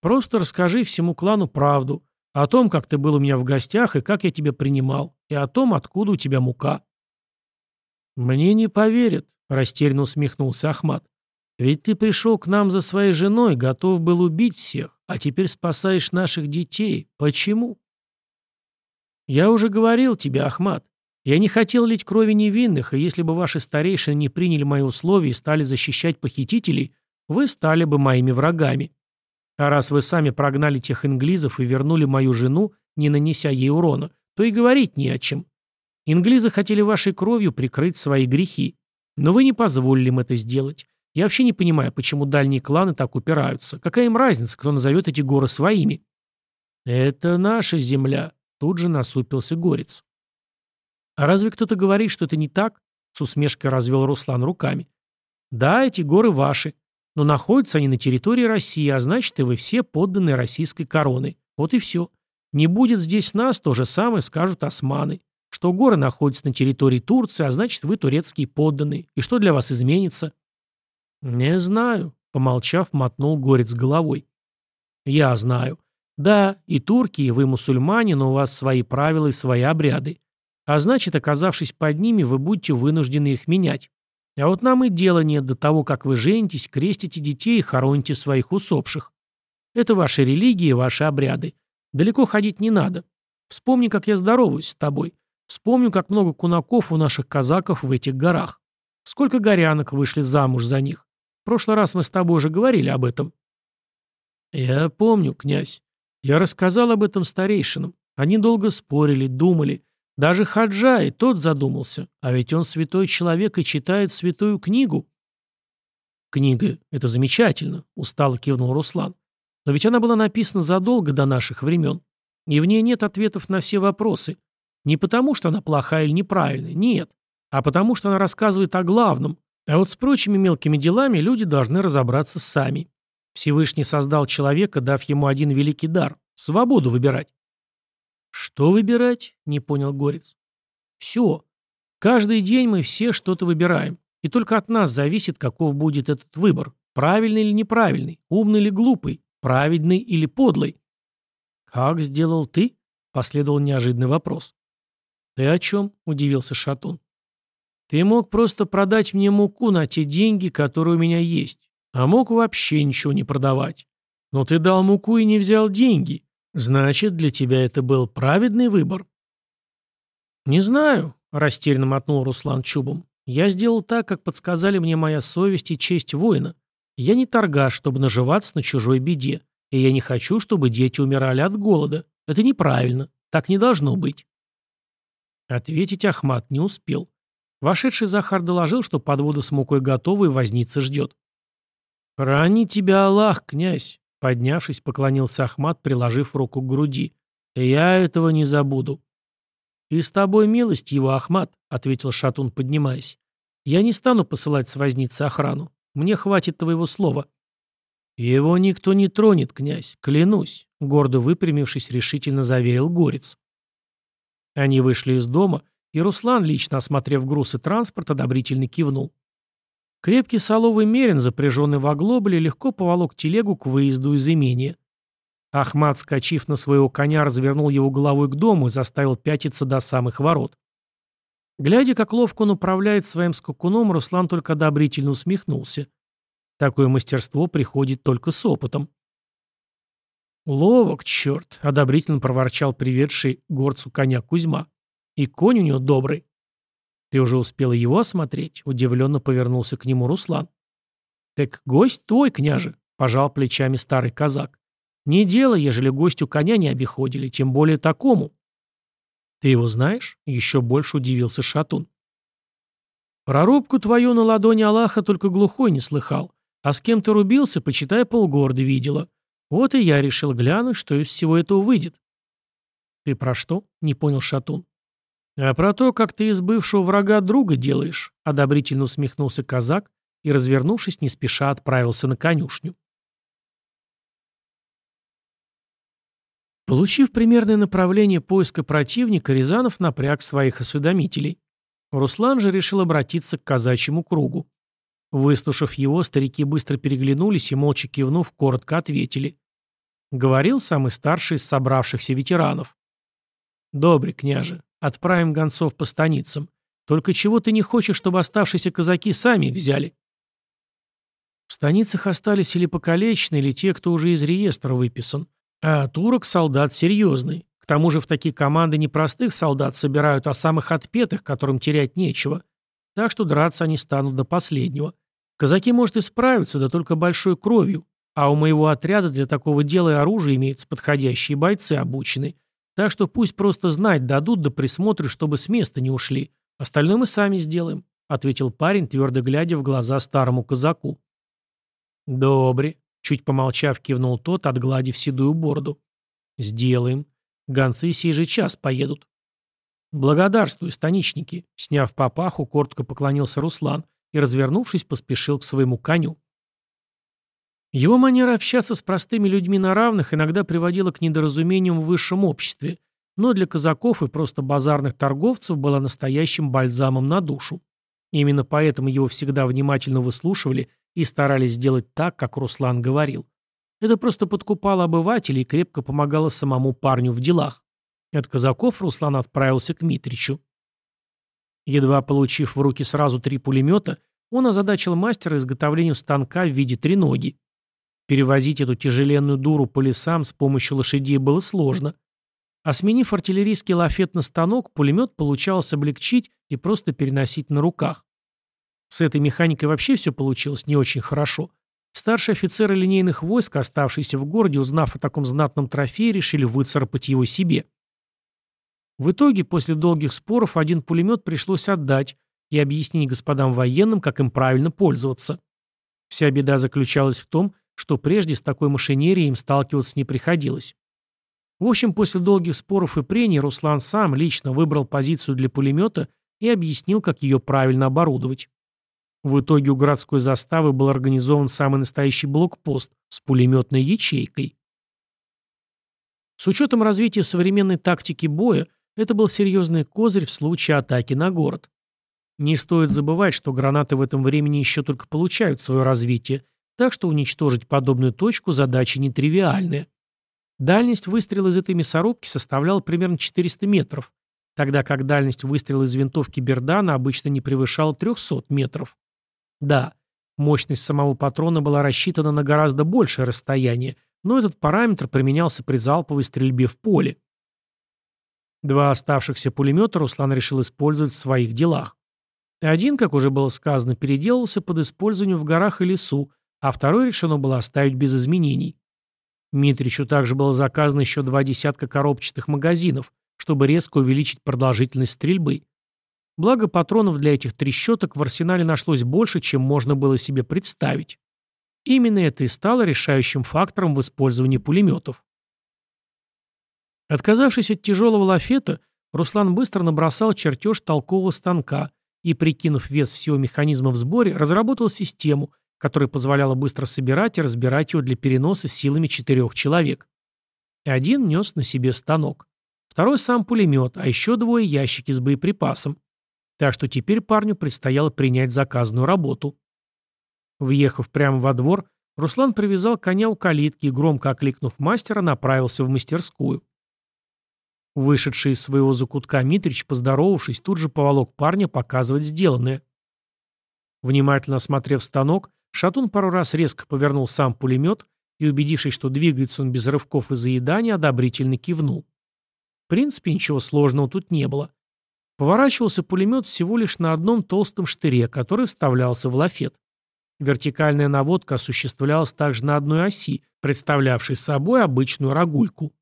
«Просто расскажи всему клану правду. О том, как ты был у меня в гостях и как я тебя принимал. И о том, откуда у тебя мука». «Мне не поверят», — растерянно усмехнулся Ахмад. «Ведь ты пришел к нам за своей женой, готов был убить всех, а теперь спасаешь наших детей. Почему?» «Я уже говорил тебе, Ахмад. Я не хотел лить крови невинных, и если бы ваши старейшины не приняли мои условия и стали защищать похитителей, вы стали бы моими врагами. А раз вы сами прогнали тех инглизов и вернули мою жену, не нанеся ей урона, то и говорить не о чем. Инглизы хотели вашей кровью прикрыть свои грехи, но вы не позволили им это сделать. Я вообще не понимаю, почему дальние кланы так упираются. Какая им разница, кто назовет эти горы своими? Это наша земля, тут же насупился горец. «А разве кто-то говорит, что это не так?» С усмешкой развел Руслан руками. «Да, эти горы ваши. Но находятся они на территории России, а значит, и вы все подданные российской короны. Вот и все. Не будет здесь нас, то же самое скажут османы. Что горы находятся на территории Турции, а значит, вы турецкие подданные. И что для вас изменится?» «Не знаю», — помолчав, мотнул Горец головой. «Я знаю. Да, и турки, и вы мусульмане, но у вас свои правила и свои обряды. А значит, оказавшись под ними, вы будете вынуждены их менять. А вот нам и дела нет до того, как вы женитесь, крестите детей и хороните своих усопших. Это ваши религии и ваши обряды. Далеко ходить не надо. Вспомни, как я здороваюсь с тобой. Вспомню, как много кунаков у наших казаков в этих горах. Сколько горянок вышли замуж за них. Прошлый раз мы с тобой уже говорили об этом. Я помню, князь. Я рассказал об этом старейшинам. Они долго спорили, думали. Даже Хаджа и тот задумался, а ведь он святой человек и читает святую книгу. Книга — это замечательно, устало кивнул Руслан. Но ведь она была написана задолго до наших времен, и в ней нет ответов на все вопросы. Не потому, что она плохая или неправильная, нет, а потому, что она рассказывает о главном. А вот с прочими мелкими делами люди должны разобраться сами. Всевышний создал человека, дав ему один великий дар — свободу выбирать. «Что выбирать?» — не понял Горец. «Все. Каждый день мы все что-то выбираем. И только от нас зависит, каков будет этот выбор. Правильный или неправильный, умный или глупый, праведный или подлый. «Как сделал ты?» — последовал неожиданный вопрос. «Ты о чем?» — удивился Шатун. «Ты мог просто продать мне муку на те деньги, которые у меня есть, а мог вообще ничего не продавать. Но ты дал муку и не взял деньги. Значит, для тебя это был праведный выбор?» «Не знаю», — растерянно мотнул Руслан чубом. «Я сделал так, как подсказали мне моя совесть и честь воина. Я не торгаш, чтобы наживаться на чужой беде. И я не хочу, чтобы дети умирали от голода. Это неправильно. Так не должно быть». Ответить Ахмат не успел. Вошедший Захар доложил, что подвода с мукой готова и возница ждет. «Храни тебя Аллах, князь!» Поднявшись, поклонился Ахмат, приложив руку к груди. «Я этого не забуду». «И с тобой милость его, Ахмат», — ответил Шатун, поднимаясь. «Я не стану посылать с возницы охрану. Мне хватит твоего слова». «Его никто не тронет, князь, клянусь», — гордо выпрямившись, решительно заверил Горец. Они вышли из дома, и Руслан, лично осмотрев груз и транспорт, одобрительно кивнул. Крепкий соловый мерин, запряженный в оглобле, легко поволок телегу к выезду из имения. Ахмат, скачив на своего коня, развернул его головой к дому и заставил пятиться до самых ворот. Глядя, как ловко он управляет своим скакуном, Руслан только одобрительно усмехнулся. Такое мастерство приходит только с опытом. «Ловок, черт!» — одобрительно проворчал приведший горцу коня Кузьма. «И конь у него добрый». «Ты уже успел его осмотреть?» — удивленно повернулся к нему Руслан. «Так гость твой, княже», — пожал плечами старый казак. Не дело, ежели гостю коня не обиходили, тем более такому. Ты его знаешь? Еще больше удивился Шатун. Про рубку твою на ладони Аллаха только глухой не слыхал. А с кем ты рубился, почитай, полгорода видела. Вот и я решил глянуть, что из всего этого выйдет. Ты про что? Не понял Шатун. А про то, как ты из бывшего врага друга делаешь, одобрительно усмехнулся казак и, развернувшись, не спеша отправился на конюшню. Получив примерное направление поиска противника, Рязанов напряг своих осведомителей. Руслан же решил обратиться к казачьему кругу. Выслушав его, старики быстро переглянулись и, молча кивнув, коротко ответили. Говорил самый старший из собравшихся ветеранов. «Добрый, княже, отправим гонцов по станицам. Только чего ты не хочешь, чтобы оставшиеся казаки сами взяли?» В станицах остались или покалеченные, или те, кто уже из реестра выписан. А турок солдат серьезный. К тому же в такие команды не простых солдат собирают, а самых отпетых, которым терять нечего. Так что драться они станут до последнего. Казаки, может, и справятся, да только большой кровью. А у моего отряда для такого дела и оружие имеются подходящие бойцы обучены. Так что пусть просто знать дадут, да присмотрят, чтобы с места не ушли. Остальное мы сами сделаем», — ответил парень, твердо глядя в глаза старому казаку. «Добре», Чуть помолчав, кивнул тот, отгладив седую бороду. «Сделаем. Гонцы сей же час поедут». «Благодарствую, станичники», — сняв папаху, коротко поклонился Руслан и, развернувшись, поспешил к своему коню. Его манера общаться с простыми людьми на равных иногда приводила к недоразумениям в высшем обществе, но для казаков и просто базарных торговцев была настоящим бальзамом на душу. Именно поэтому его всегда внимательно выслушивали и старались сделать так, как Руслан говорил. Это просто подкупало обывателей и крепко помогало самому парню в делах. От казаков Руслан отправился к Митричу. Едва получив в руки сразу три пулемета, он озадачил мастера изготовлением станка в виде треноги. Перевозить эту тяжеленную дуру по лесам с помощью лошадей было сложно. А сменив артиллерийский лафет на станок, пулемет получалось облегчить и просто переносить на руках. С этой механикой вообще все получилось не очень хорошо. Старшие офицеры линейных войск, оставшиеся в городе, узнав о таком знатном трофее, решили выцарапать его себе. В итоге, после долгих споров, один пулемет пришлось отдать и объяснить господам военным, как им правильно пользоваться. Вся беда заключалась в том, что прежде с такой машинерией им сталкиваться не приходилось. В общем, после долгих споров и прений Руслан сам лично выбрал позицию для пулемета и объяснил, как ее правильно оборудовать. В итоге у городской заставы был организован самый настоящий блокпост с пулеметной ячейкой. С учетом развития современной тактики боя, это был серьезный козырь в случае атаки на город. Не стоит забывать, что гранаты в этом времени еще только получают свое развитие, так что уничтожить подобную точку задача нетривиальная. Дальность выстрела из этой мясорубки составляла примерно 400 метров, тогда как дальность выстрела из винтовки Бердана обычно не превышала 300 метров. Да, мощность самого патрона была рассчитана на гораздо большее расстояние, но этот параметр применялся при залповой стрельбе в поле. Два оставшихся пулемета Руслан решил использовать в своих делах. Один, как уже было сказано, переделался под использование в горах и лесу, а второй решено было оставить без изменений. Митричу также было заказано еще два десятка коробчатых магазинов, чтобы резко увеличить продолжительность стрельбы. Благо патронов для этих трещоток в арсенале нашлось больше, чем можно было себе представить. Именно это и стало решающим фактором в использовании пулеметов. Отказавшись от тяжелого лафета, Руслан быстро набросал чертеж толкового станка и, прикинув вес всего механизма в сборе, разработал систему, которая позволяла быстро собирать и разбирать его для переноса силами четырех человек. Один нес на себе станок. Второй сам пулемет, а еще двое ящики с боеприпасом. Так что теперь парню предстояло принять заказанную работу. Въехав прямо во двор, Руслан привязал коня у калитки и, громко окликнув мастера, направился в мастерскую. Вышедший из своего закутка Митрич, поздоровавшись, тут же поволок парня показывать сделанное. Внимательно осмотрев станок, Шатун пару раз резко повернул сам пулемет и, убедившись, что двигается он без рывков и заедания, одобрительно кивнул. В принципе, ничего сложного тут не было. Поворачивался пулемет всего лишь на одном толстом штыре, который вставлялся в лафет. Вертикальная наводка осуществлялась также на одной оси, представлявшей собой обычную рогульку.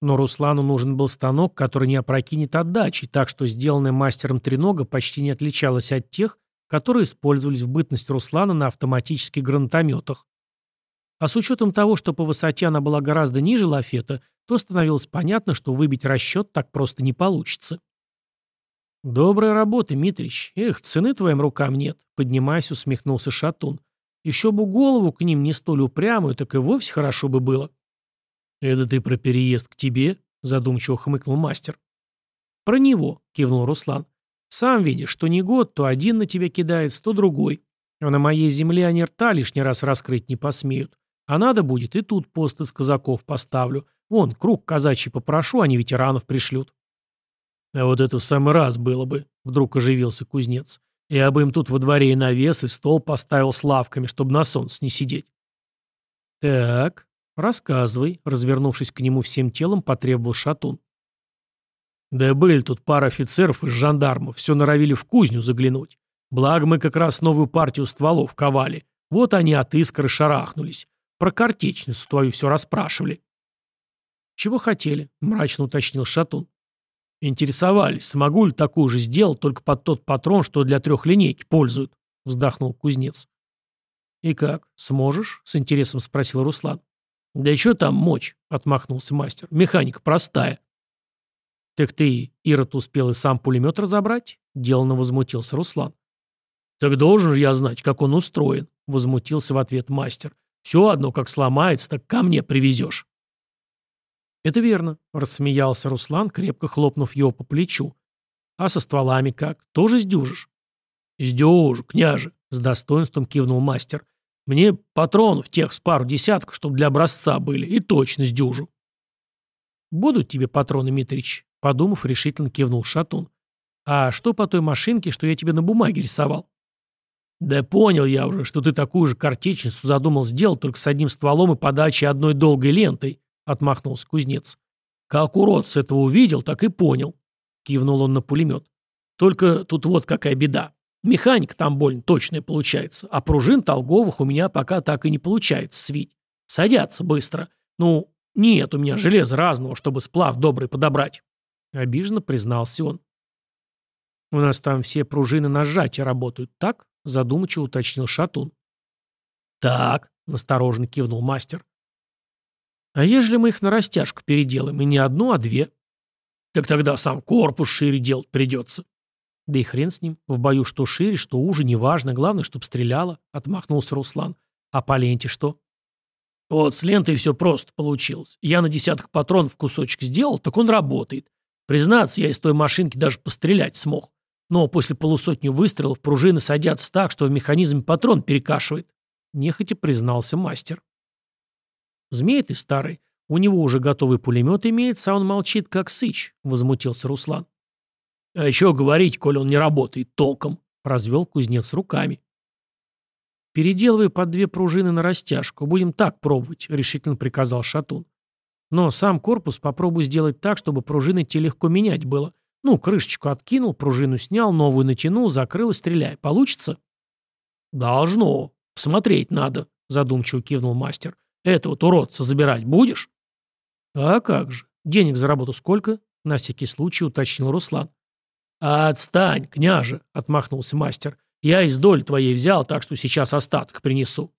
Но Руслану нужен был станок, который не опрокинет отдачи, так что сделанная мастером тренога почти не отличалась от тех, которые использовались в бытность Руслана на автоматических гранатометах. А с учетом того, что по высоте она была гораздо ниже лафета, то становилось понятно, что выбить расчет так просто не получится. «Добрая работа, Митрич. Эх, цены твоим рукам нет», — поднимаясь, усмехнулся Шатун. «Еще бы голову к ним не столь упрямую, так и вовсе хорошо бы было». «Это ты про переезд к тебе?» — задумчиво хмыкнул мастер. «Про него», — кивнул Руслан. «Сам видишь, что не год, то один на тебя кидается, то другой. А на моей земле они рта лишний раз раскрыть не посмеют. А надо будет, и тут пост из казаков поставлю. Вон, круг казачий попрошу, они ветеранов пришлют». «А вот это в самый раз было бы», — вдруг оживился кузнец. «Я бы им тут во дворе и навес, и стол поставил с лавками, чтобы на солнце не сидеть». «Так, рассказывай», — развернувшись к нему всем телом, потребовал Шатун. «Да были тут пара офицеров из жандармов, все норовили в кузню заглянуть. Благо мы как раз новую партию стволов ковали. Вот они от искры шарахнулись. Про картечницу твою все расспрашивали». «Чего хотели?» — мрачно уточнил Шатун. «Интересовались, смогу ли такую же сделать, только под тот патрон, что для трехлинейки пользуют», — вздохнул кузнец. «И как, сможешь?» — с интересом спросил Руслан. «Да еще там мочь», — отмахнулся мастер. «Механика простая». «Так ты, Ирод, успел и сам пулемет разобрать?» — деланно возмутился Руслан. «Так должен же я знать, как он устроен», — возмутился в ответ мастер. «Все одно, как сломается, так ко мне привезешь». «Это верно», — рассмеялся Руслан, крепко хлопнув его по плечу. «А со стволами как? Тоже сдюжишь?» «Сдюжу, княже», — с достоинством кивнул мастер. «Мне патронов тех с пару десятков, чтобы для образца были, и точно сдюжу». «Будут тебе патроны, Митрич», — подумав, решительно кивнул Шатун. «А что по той машинке, что я тебе на бумаге рисовал?» «Да понял я уже, что ты такую же картечницу задумал сделать только с одним стволом и подачей одной долгой лентой», отмахнулся кузнец. Как урод с этого увидел, так и понял. Кивнул он на пулемет. Только тут вот какая беда. Механика там больно точная получается, а пружин толговых у меня пока так и не получается свить. Садятся быстро. Ну, нет у меня железа разного, чтобы сплав добрый подобрать. Обиженно признался он. У нас там все пружины на сжатие работают, так? Задумчиво уточнил Шатун. Так, настороженно кивнул мастер. А ежели мы их на растяжку переделаем, и не одну, а две? Так тогда сам корпус шире делать придется. Да и хрен с ним. В бою что шире, что уже, неважно. Главное, чтоб стреляло, — отмахнулся Руслан. А по ленте что? Вот с лентой все просто получилось. Я на десяток патронов кусочек сделал, так он работает. Признаться, я из той машинки даже пострелять смог. Но после полусотни выстрелов пружины садятся так, что в механизме патрон перекашивает. Нехотя признался мастер. Змей ты старый. У него уже готовый пулемет имеется, а он молчит, как сыч, возмутился Руслан. А еще говорить, коли он не работает толком, развел кузнец руками. «Переделывай под две пружины на растяжку. Будем так пробовать», — решительно приказал Шатун. «Но сам корпус попробуй сделать так, чтобы пружины тебе легко менять было. Ну, крышечку откинул, пружину снял, новую натянул, закрыл и стреляй. Получится?» «Должно. Смотреть надо», — задумчиво кивнул мастер. «Этого вот уродца забирать будешь?» «А как же? Денег за работу сколько?» — на всякий случай уточнил Руслан. «Отстань, княже!» — отмахнулся мастер. «Я из доль твоей взял, так что сейчас остаток принесу».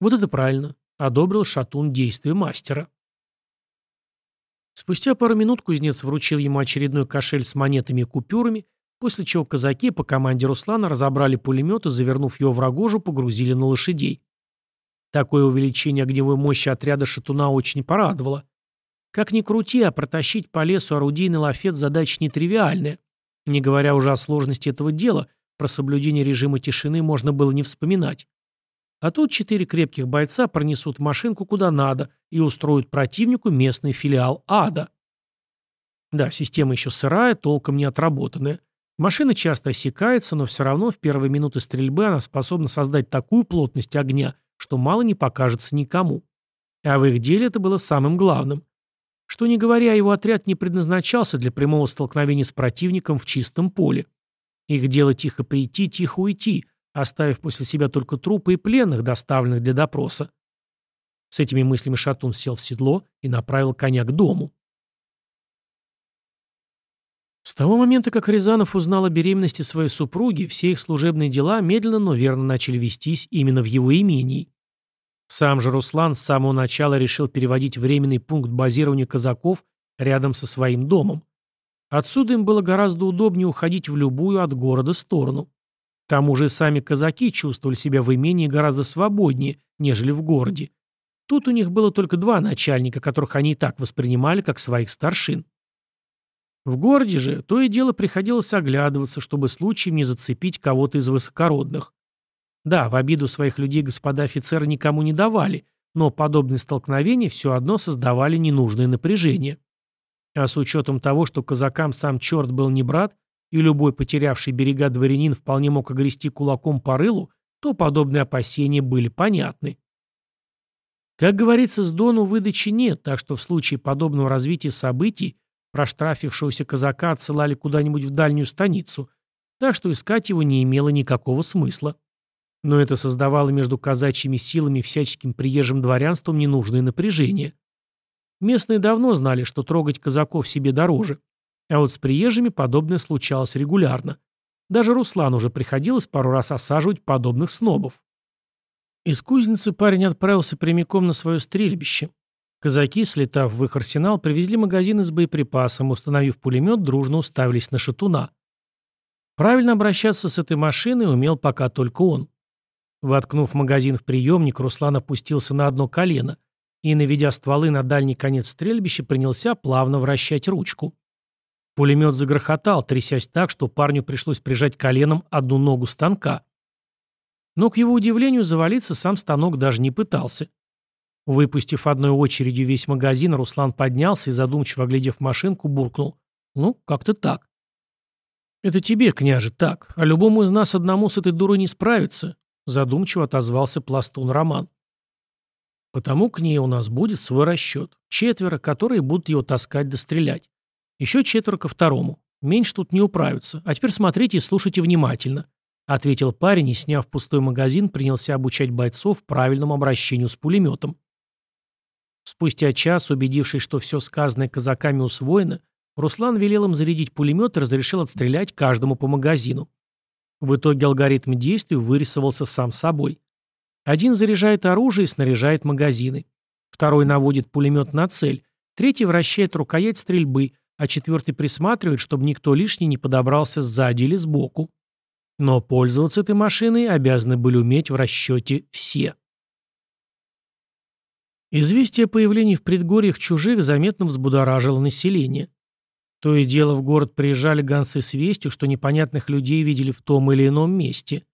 «Вот это правильно», — одобрил шатун действия мастера. Спустя пару минут кузнец вручил ему очередной кошель с монетами и купюрами, после чего казаки по команде Руслана разобрали пулемет и, завернув его в рогожу, погрузили на лошадей. Такое увеличение огневой мощи отряда шатуна очень порадовало. Как ни крути, а протащить по лесу орудийный лафет задача нетривиальная. Не говоря уже о сложности этого дела, про соблюдение режима тишины можно было не вспоминать. А тут четыре крепких бойца пронесут машинку куда надо и устроят противнику местный филиал ада. Да, система еще сырая, толком не отработанная. Машина часто осекается, но все равно в первые минуты стрельбы она способна создать такую плотность огня, что мало не покажется никому. А в их деле это было самым главным. Что не говоря, его отряд не предназначался для прямого столкновения с противником в чистом поле. Их дело тихо прийти, тихо уйти, оставив после себя только трупы и пленных, доставленных для допроса. С этими мыслями Шатун сел в седло и направил коня к дому. С того момента, как Рязанов узнал о беременности своей супруги, все их служебные дела медленно, но верно начали вестись именно в его имении. Сам же Руслан с самого начала решил переводить временный пункт базирования казаков рядом со своим домом. Отсюда им было гораздо удобнее уходить в любую от города сторону. К тому же сами казаки чувствовали себя в имении гораздо свободнее, нежели в городе. Тут у них было только два начальника, которых они и так воспринимали как своих старшин. В городе же то и дело приходилось оглядываться, чтобы случаем не зацепить кого-то из высокородных. Да, в обиду своих людей господа офицеры никому не давали, но подобные столкновения все одно создавали ненужное напряжение. А с учетом того, что казакам сам черт был не брат, и любой потерявший берега дворянин вполне мог огрести кулаком по рылу, то подобные опасения были понятны. Как говорится, с Дону выдачи нет, так что в случае подобного развития событий проштрафившегося казака отсылали куда-нибудь в дальнюю станицу, так что искать его не имело никакого смысла. Но это создавало между казачьими силами и всяческим приезжим дворянством ненужное напряжение. Местные давно знали, что трогать казаков себе дороже, а вот с приезжими подобное случалось регулярно. Даже Руслан уже приходилось пару раз осаживать подобных снобов. Из кузницы парень отправился прямиком на свое стрельбище. Казаки, слетав в их арсенал, привезли магазины с боеприпасом, установив пулемет, дружно уставились на шатуна. Правильно обращаться с этой машиной умел пока только он. Воткнув магазин в приемник, Руслан опустился на одно колено и, наведя стволы на дальний конец стрельбища, принялся плавно вращать ручку. Пулемет загрохотал, трясясь так, что парню пришлось прижать коленом одну ногу станка. Но, к его удивлению, завалиться сам станок даже не пытался. Выпустив одной очередью весь магазин, Руслан поднялся и, задумчиво оглядев машинку, буркнул. «Ну, как-то так». «Это тебе, княже, так. А любому из нас одному с этой дурой не справиться», задумчиво отозвался пластун Роман. «Потому к ней у нас будет свой расчет. Четверо, которые будут его таскать да стрелять. Еще четверо ко второму. Меньше тут не управятся. А теперь смотрите и слушайте внимательно», ответил парень и, сняв пустой магазин, принялся обучать бойцов правильному обращению с пулеметом. Спустя час, убедившись, что все сказанное казаками усвоено, Руслан велел им зарядить пулемет и разрешил отстрелять каждому по магазину. В итоге алгоритм действий вырисовался сам собой. Один заряжает оружие и снаряжает магазины. Второй наводит пулемет на цель. Третий вращает рукоять стрельбы, а четвертый присматривает, чтобы никто лишний не подобрался сзади или сбоку. Но пользоваться этой машиной обязаны были уметь в расчете все. Известие о появлении в предгорьях чужих заметно взбудоражило население. То и дело в город приезжали гонцы с вестью, что непонятных людей видели в том или ином месте.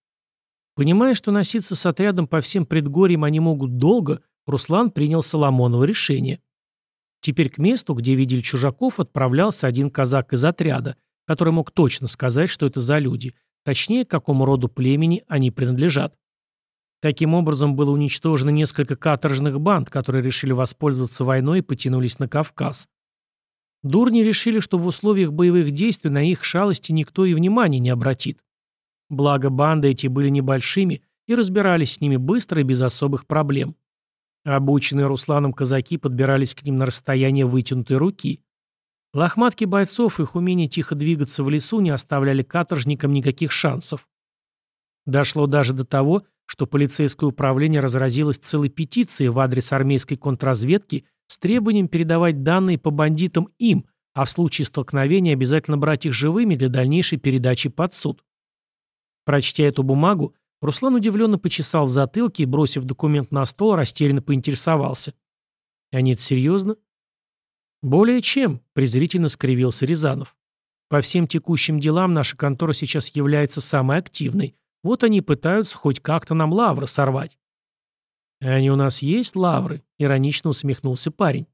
Понимая, что носиться с отрядом по всем предгорьям они могут долго, Руслан принял Соломоново решение. Теперь к месту, где видели чужаков, отправлялся один казак из отряда, который мог точно сказать, что это за люди, точнее, к какому роду племени они принадлежат. Таким образом, было уничтожено несколько каторжных банд, которые решили воспользоваться войной и потянулись на Кавказ. Дурни решили, что в условиях боевых действий на их шалости никто и внимания не обратит. Благо, банды эти были небольшими и разбирались с ними быстро и без особых проблем. Обученные Русланом казаки подбирались к ним на расстояние вытянутой руки. Лохматки бойцов и их умение тихо двигаться в лесу не оставляли каторжникам никаких шансов. Дошло даже до того, что полицейское управление разразилось целой петицией в адрес армейской контрразведки с требованием передавать данные по бандитам им, а в случае столкновения обязательно брать их живыми для дальнейшей передачи под суд. Прочтя эту бумагу, Руслан удивленно почесал в затылке и, бросив документ на стол, растерянно поинтересовался. «Они это серьезно?» «Более чем», — презрительно скривился Рязанов. «По всем текущим делам наша контора сейчас является самой активной, вот они пытаются хоть как-то нам лавры сорвать. «Они у нас есть, лавры?» — иронично усмехнулся парень.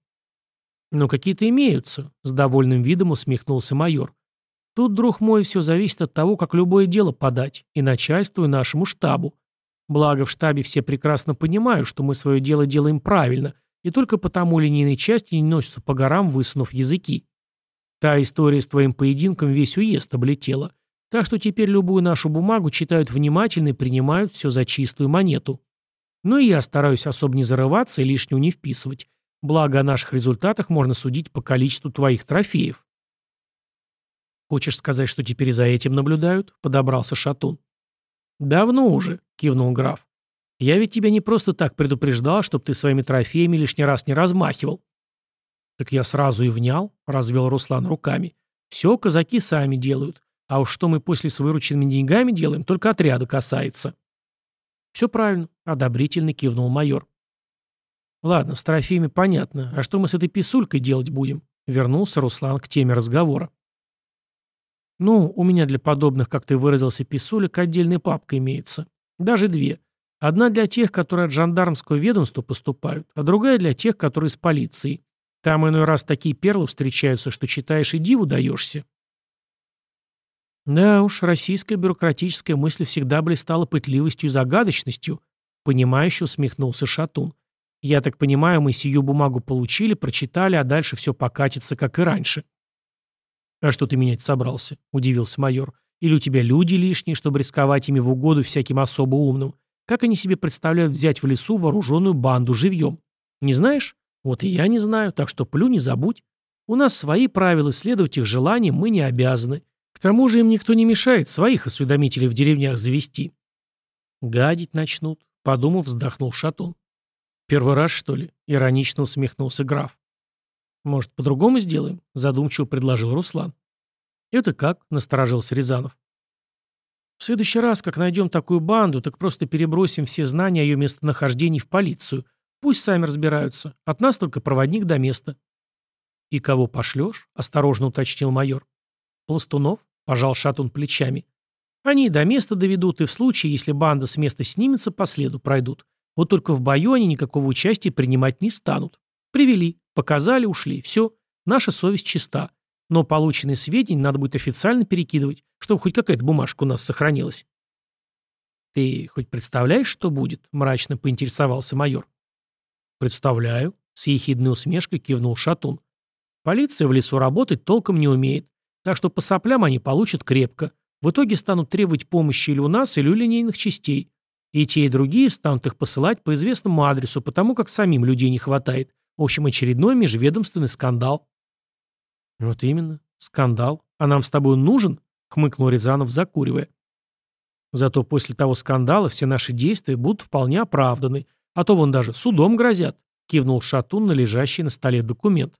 «Ну, какие-то имеются», — с довольным видом усмехнулся майор. «Тут, друг мой, все зависит от того, как любое дело подать, и начальству, и нашему штабу. Благо, в штабе все прекрасно понимают, что мы свое дело делаем правильно, и только потому линейные части не носятся по горам, высунув языки. Та история с твоим поединком весь уезд облетела. Так что теперь любую нашу бумагу читают внимательно и принимают все за чистую монету. Ну и я стараюсь особо не зарываться и лишнего не вписывать. Благо о наших результатах можно судить по количеству твоих трофеев. «Хочешь сказать, что теперь за этим наблюдают?» — подобрался Шатун. «Давно уже», — кивнул граф. «Я ведь тебя не просто так предупреждал, чтобы ты своими трофеями лишний раз не размахивал». «Так я сразу и внял», — развел Руслан руками. «Все казаки сами делают. А уж что мы после с вырученными деньгами делаем, только отряда касается. Все правильно, одобрительно кивнул майор. Ладно, с трофеями понятно. А что мы с этой писулькой делать будем? Вернулся Руслан к теме разговора. Ну, у меня для подобных, как ты выразился, писулек отдельная папка имеется. Даже две. Одна для тех, которые от жандармского ведомства поступают, а другая для тех, которые из полиции. Там иной раз такие перлы встречаются, что читаешь и диву даешься. Да уж, российская бюрократическая мысль всегда блистала пытливостью и загадочностью, понимающе усмехнулся Шатун. Я так понимаю, мы сию бумагу получили, прочитали, а дальше все покатится, как и раньше. А что ты менять собрался? Удивился майор. Или у тебя люди лишние, чтобы рисковать ими в угоду всяким особо умным? Как они себе представляют взять в лесу вооруженную банду живьем? Не знаешь? Вот и я не знаю, так что плю не забудь. У нас свои правила, следовать их желаниям мы не обязаны. К тому же им никто не мешает своих осведомителей в деревнях завести. Гадить начнут, подумав, вздохнул Шатун. Первый раз, что ли? Иронично усмехнулся граф. Может, по-другому сделаем? Задумчиво предложил Руслан. Это как? Насторожился Рязанов. В следующий раз, как найдем такую банду, так просто перебросим все знания о ее местонахождении в полицию. Пусть сами разбираются. От нас только проводник до места. «И кого пошлешь?» – осторожно уточнил майор. «Пластунов?» – пожал Шатун плечами. «Они до места доведут, и в случае, если банда с места снимется, по следу пройдут. Вот только в бою они никакого участия принимать не станут. Привели, показали, ушли. Все, наша совесть чиста. Но полученные сведения надо будет официально перекидывать, чтобы хоть какая-то бумажка у нас сохранилась». «Ты хоть представляешь, что будет?» – мрачно поинтересовался майор. «Представляю», – с ехидной усмешкой кивнул Шатун. «Полиция в лесу работать толком не умеет. Так что по соплям они получат крепко. В итоге станут требовать помощи или у нас, или у линейных частей. И те, и другие станут их посылать по известному адресу, потому как самим людей не хватает. В общем, очередной межведомственный скандал. Вот именно, скандал. А нам с тобой нужен? Хмыкнул Рязанов, закуривая. Зато после того скандала все наши действия будут вполне оправданы. А то вон даже судом грозят, кивнул Шатун на лежащий на столе документ.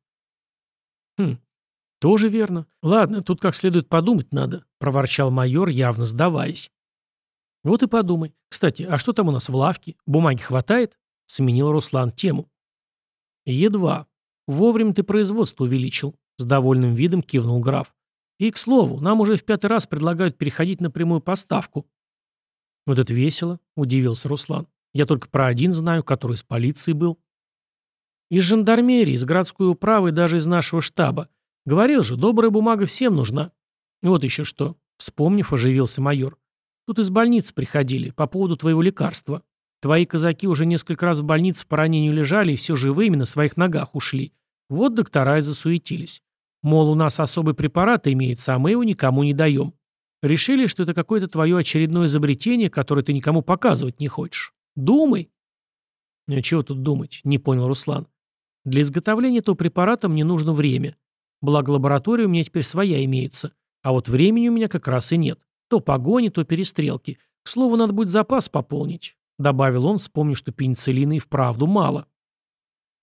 Хм, «Тоже верно. Ладно, тут как следует подумать надо», — проворчал майор, явно сдаваясь. «Вот и подумай. Кстати, а что там у нас в лавке? Бумаги хватает?» — сменил Руслан тему. «Едва. Вовремя ты производство увеличил», С довольным видом кивнул граф. И, к слову, нам уже в пятый раз предлагают переходить на прямую поставку. Вот это весело, удивился Руслан. Я только про один знаю, который с полицией был. Из жандармерии, из городской управы даже из нашего штаба. Говорил же, добрая бумага всем нужна. Вот еще что. Вспомнив, оживился майор. Тут из больницы приходили по поводу твоего лекарства. Твои казаки уже несколько раз в больнице по ранению лежали и все живыми на своих ногах ушли. Вот доктора и засуетились. Мол, у нас особый препарат имеется, а мы его никому не даем. Решили, что это какое-то твое очередное изобретение, которое ты никому показывать не хочешь. Думай. А чего тут думать, не понял Руслан. Для изготовления этого препарата мне нужно время. Благо лаборатория у меня теперь своя имеется. А вот времени у меня как раз и нет. То погони, то перестрелки. К слову, надо будет запас пополнить. Добавил он, вспомнив, что пенициллина и вправду мало.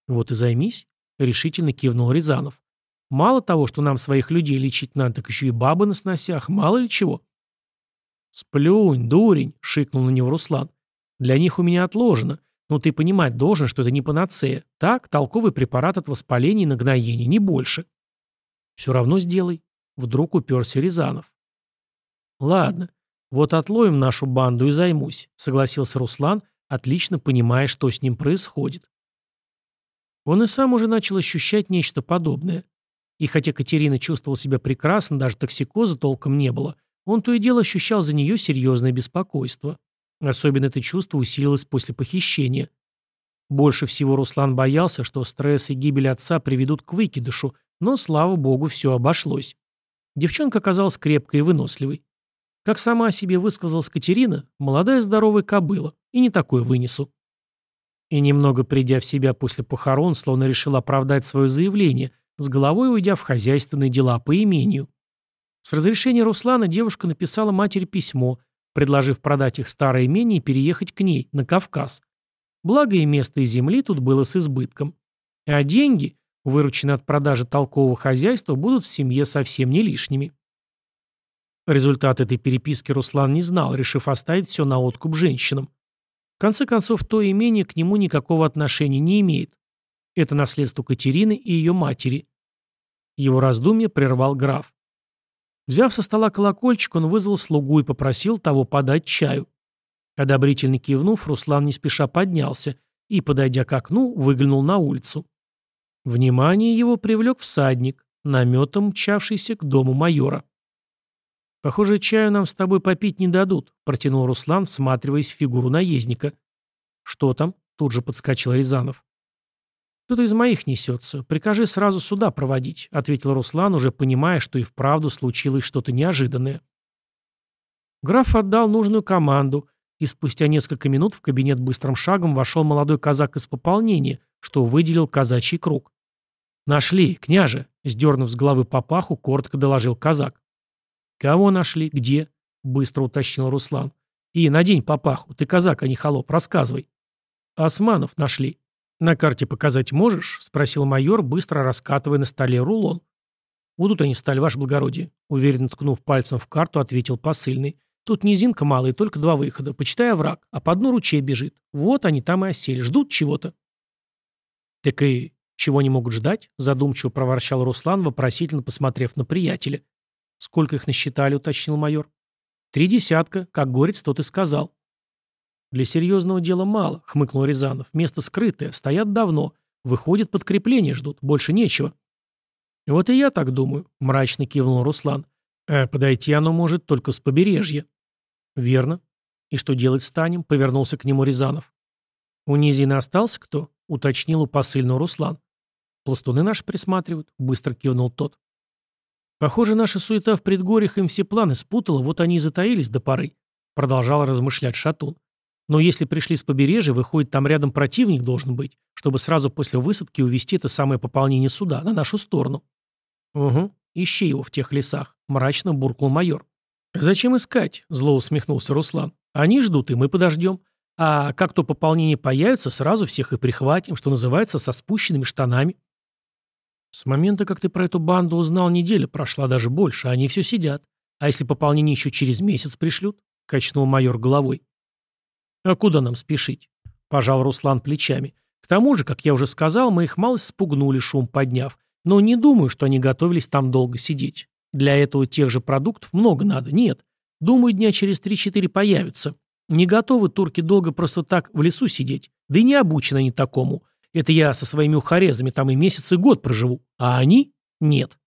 Вот и займись, решительно кивнул Рязанов. Мало того, что нам своих людей лечить надо, так еще и бабы на сносях, мало ли чего. «Сплюнь, дурень!» — шикнул на него Руслан. «Для них у меня отложено. Но ты понимать должен, что это не панацея. Так, толковый препарат от воспаления и нагноения, не больше». «Все равно сделай». Вдруг уперся Рязанов. «Ладно, вот отловим нашу банду и займусь», — согласился Руслан, отлично понимая, что с ним происходит. Он и сам уже начал ощущать нечто подобное. И хотя Катерина чувствовала себя прекрасно, даже токсикоза толком не было, он то и дело ощущал за нее серьезное беспокойство. Особенно это чувство усилилось после похищения. Больше всего Руслан боялся, что стресс и гибель отца приведут к выкидышу, но, слава богу, все обошлось. Девчонка оказалась крепкой и выносливой. Как сама о себе высказалась Катерина, молодая здоровая кобыла, и не такое вынесу. И немного придя в себя после похорон, словно решил оправдать свое заявление, с головой уйдя в хозяйственные дела по имению. С разрешения Руслана девушка написала матери письмо, предложив продать их старое имение и переехать к ней, на Кавказ. Благо и место и земли тут было с избытком. А деньги, вырученные от продажи толкового хозяйства, будут в семье совсем не лишними. Результат этой переписки Руслан не знал, решив оставить все на откуп женщинам. В конце концов, то имение к нему никакого отношения не имеет. Это наследство Катерины и ее матери. Его раздумье прервал граф. Взяв со стола колокольчик, он вызвал слугу и попросил того подать чаю. Одобрительно кивнув, Руслан не спеша поднялся и, подойдя к окну, выглянул на улицу. Внимание его привлек всадник, наметом мчавшийся к дому майора. «Похоже, чаю нам с тобой попить не дадут», — протянул Руслан, всматриваясь в фигуру наездника. «Что там?» — тут же подскочил Рязанов. «Кто-то из моих несется. Прикажи сразу сюда проводить», — ответил Руслан, уже понимая, что и вправду случилось что-то неожиданное. Граф отдал нужную команду, и спустя несколько минут в кабинет быстрым шагом вошел молодой казак из пополнения, что выделил казачий круг. «Нашли, княже», — сдернув с головы папаху, коротко доложил казак. «Кого нашли? Где?» — быстро уточнил Руслан. «И надень папаху. Ты казак, а не холоп. Рассказывай». «Османов нашли». «На карте показать можешь?» — спросил майор, быстро раскатывая на столе рулон. «Будут они встали, ваше благородие», — уверенно ткнув пальцем в карту, ответил посыльный. «Тут низинка малая, только два выхода. Почитай овраг, а по дну ручей бежит. Вот они там и осели, ждут чего-то». «Так и чего не могут ждать?» — задумчиво проворчал Руслан, вопросительно посмотрев на приятеля. «Сколько их насчитали?» — уточнил майор. «Три десятка, как горец тот и сказал». «Для серьезного дела мало», — хмыкнул Рязанов. «Место скрытое, стоят давно. Выходит, подкрепление ждут, больше нечего». «Вот и я так думаю», — мрачно кивнул Руслан. «А подойти оно может только с побережья». «Верно. И что делать станем?» — повернулся к нему Рязанов. «У низины остался кто?» — уточнил у посыльного Руслан. «Пластуны наши присматривают», — быстро кивнул тот. «Похоже, наша суета в предгорьях им все планы спутала, вот они и затаились до поры», — продолжал размышлять Шатун. «Но если пришли с побережья, выходит, там рядом противник должен быть, чтобы сразу после высадки увести это самое пополнение суда на нашу сторону». «Угу, ищи его в тех лесах», — мрачно буркнул майор. «Зачем искать?» — зло усмехнулся Руслан. «Они ждут, и мы подождем. А как то пополнение появится, сразу всех и прихватим, что называется, со спущенными штанами». С момента, как ты про эту банду узнал, неделя прошла даже больше, а они все сидят. А если пополнение еще через месяц пришлют? Качнул майор головой. А куда нам спешить? Пожал Руслан плечами. К тому же, как я уже сказал, мы их малость спугнули, шум подняв. Но не думаю, что они готовились там долго сидеть. Для этого тех же продуктов много надо. Нет. Думаю, дня через 3-4 появятся. Не готовы турки долго просто так в лесу сидеть. Да и не обучены они такому. Это я со своими ухорезами там и месяц, и год проживу. А они? Нет.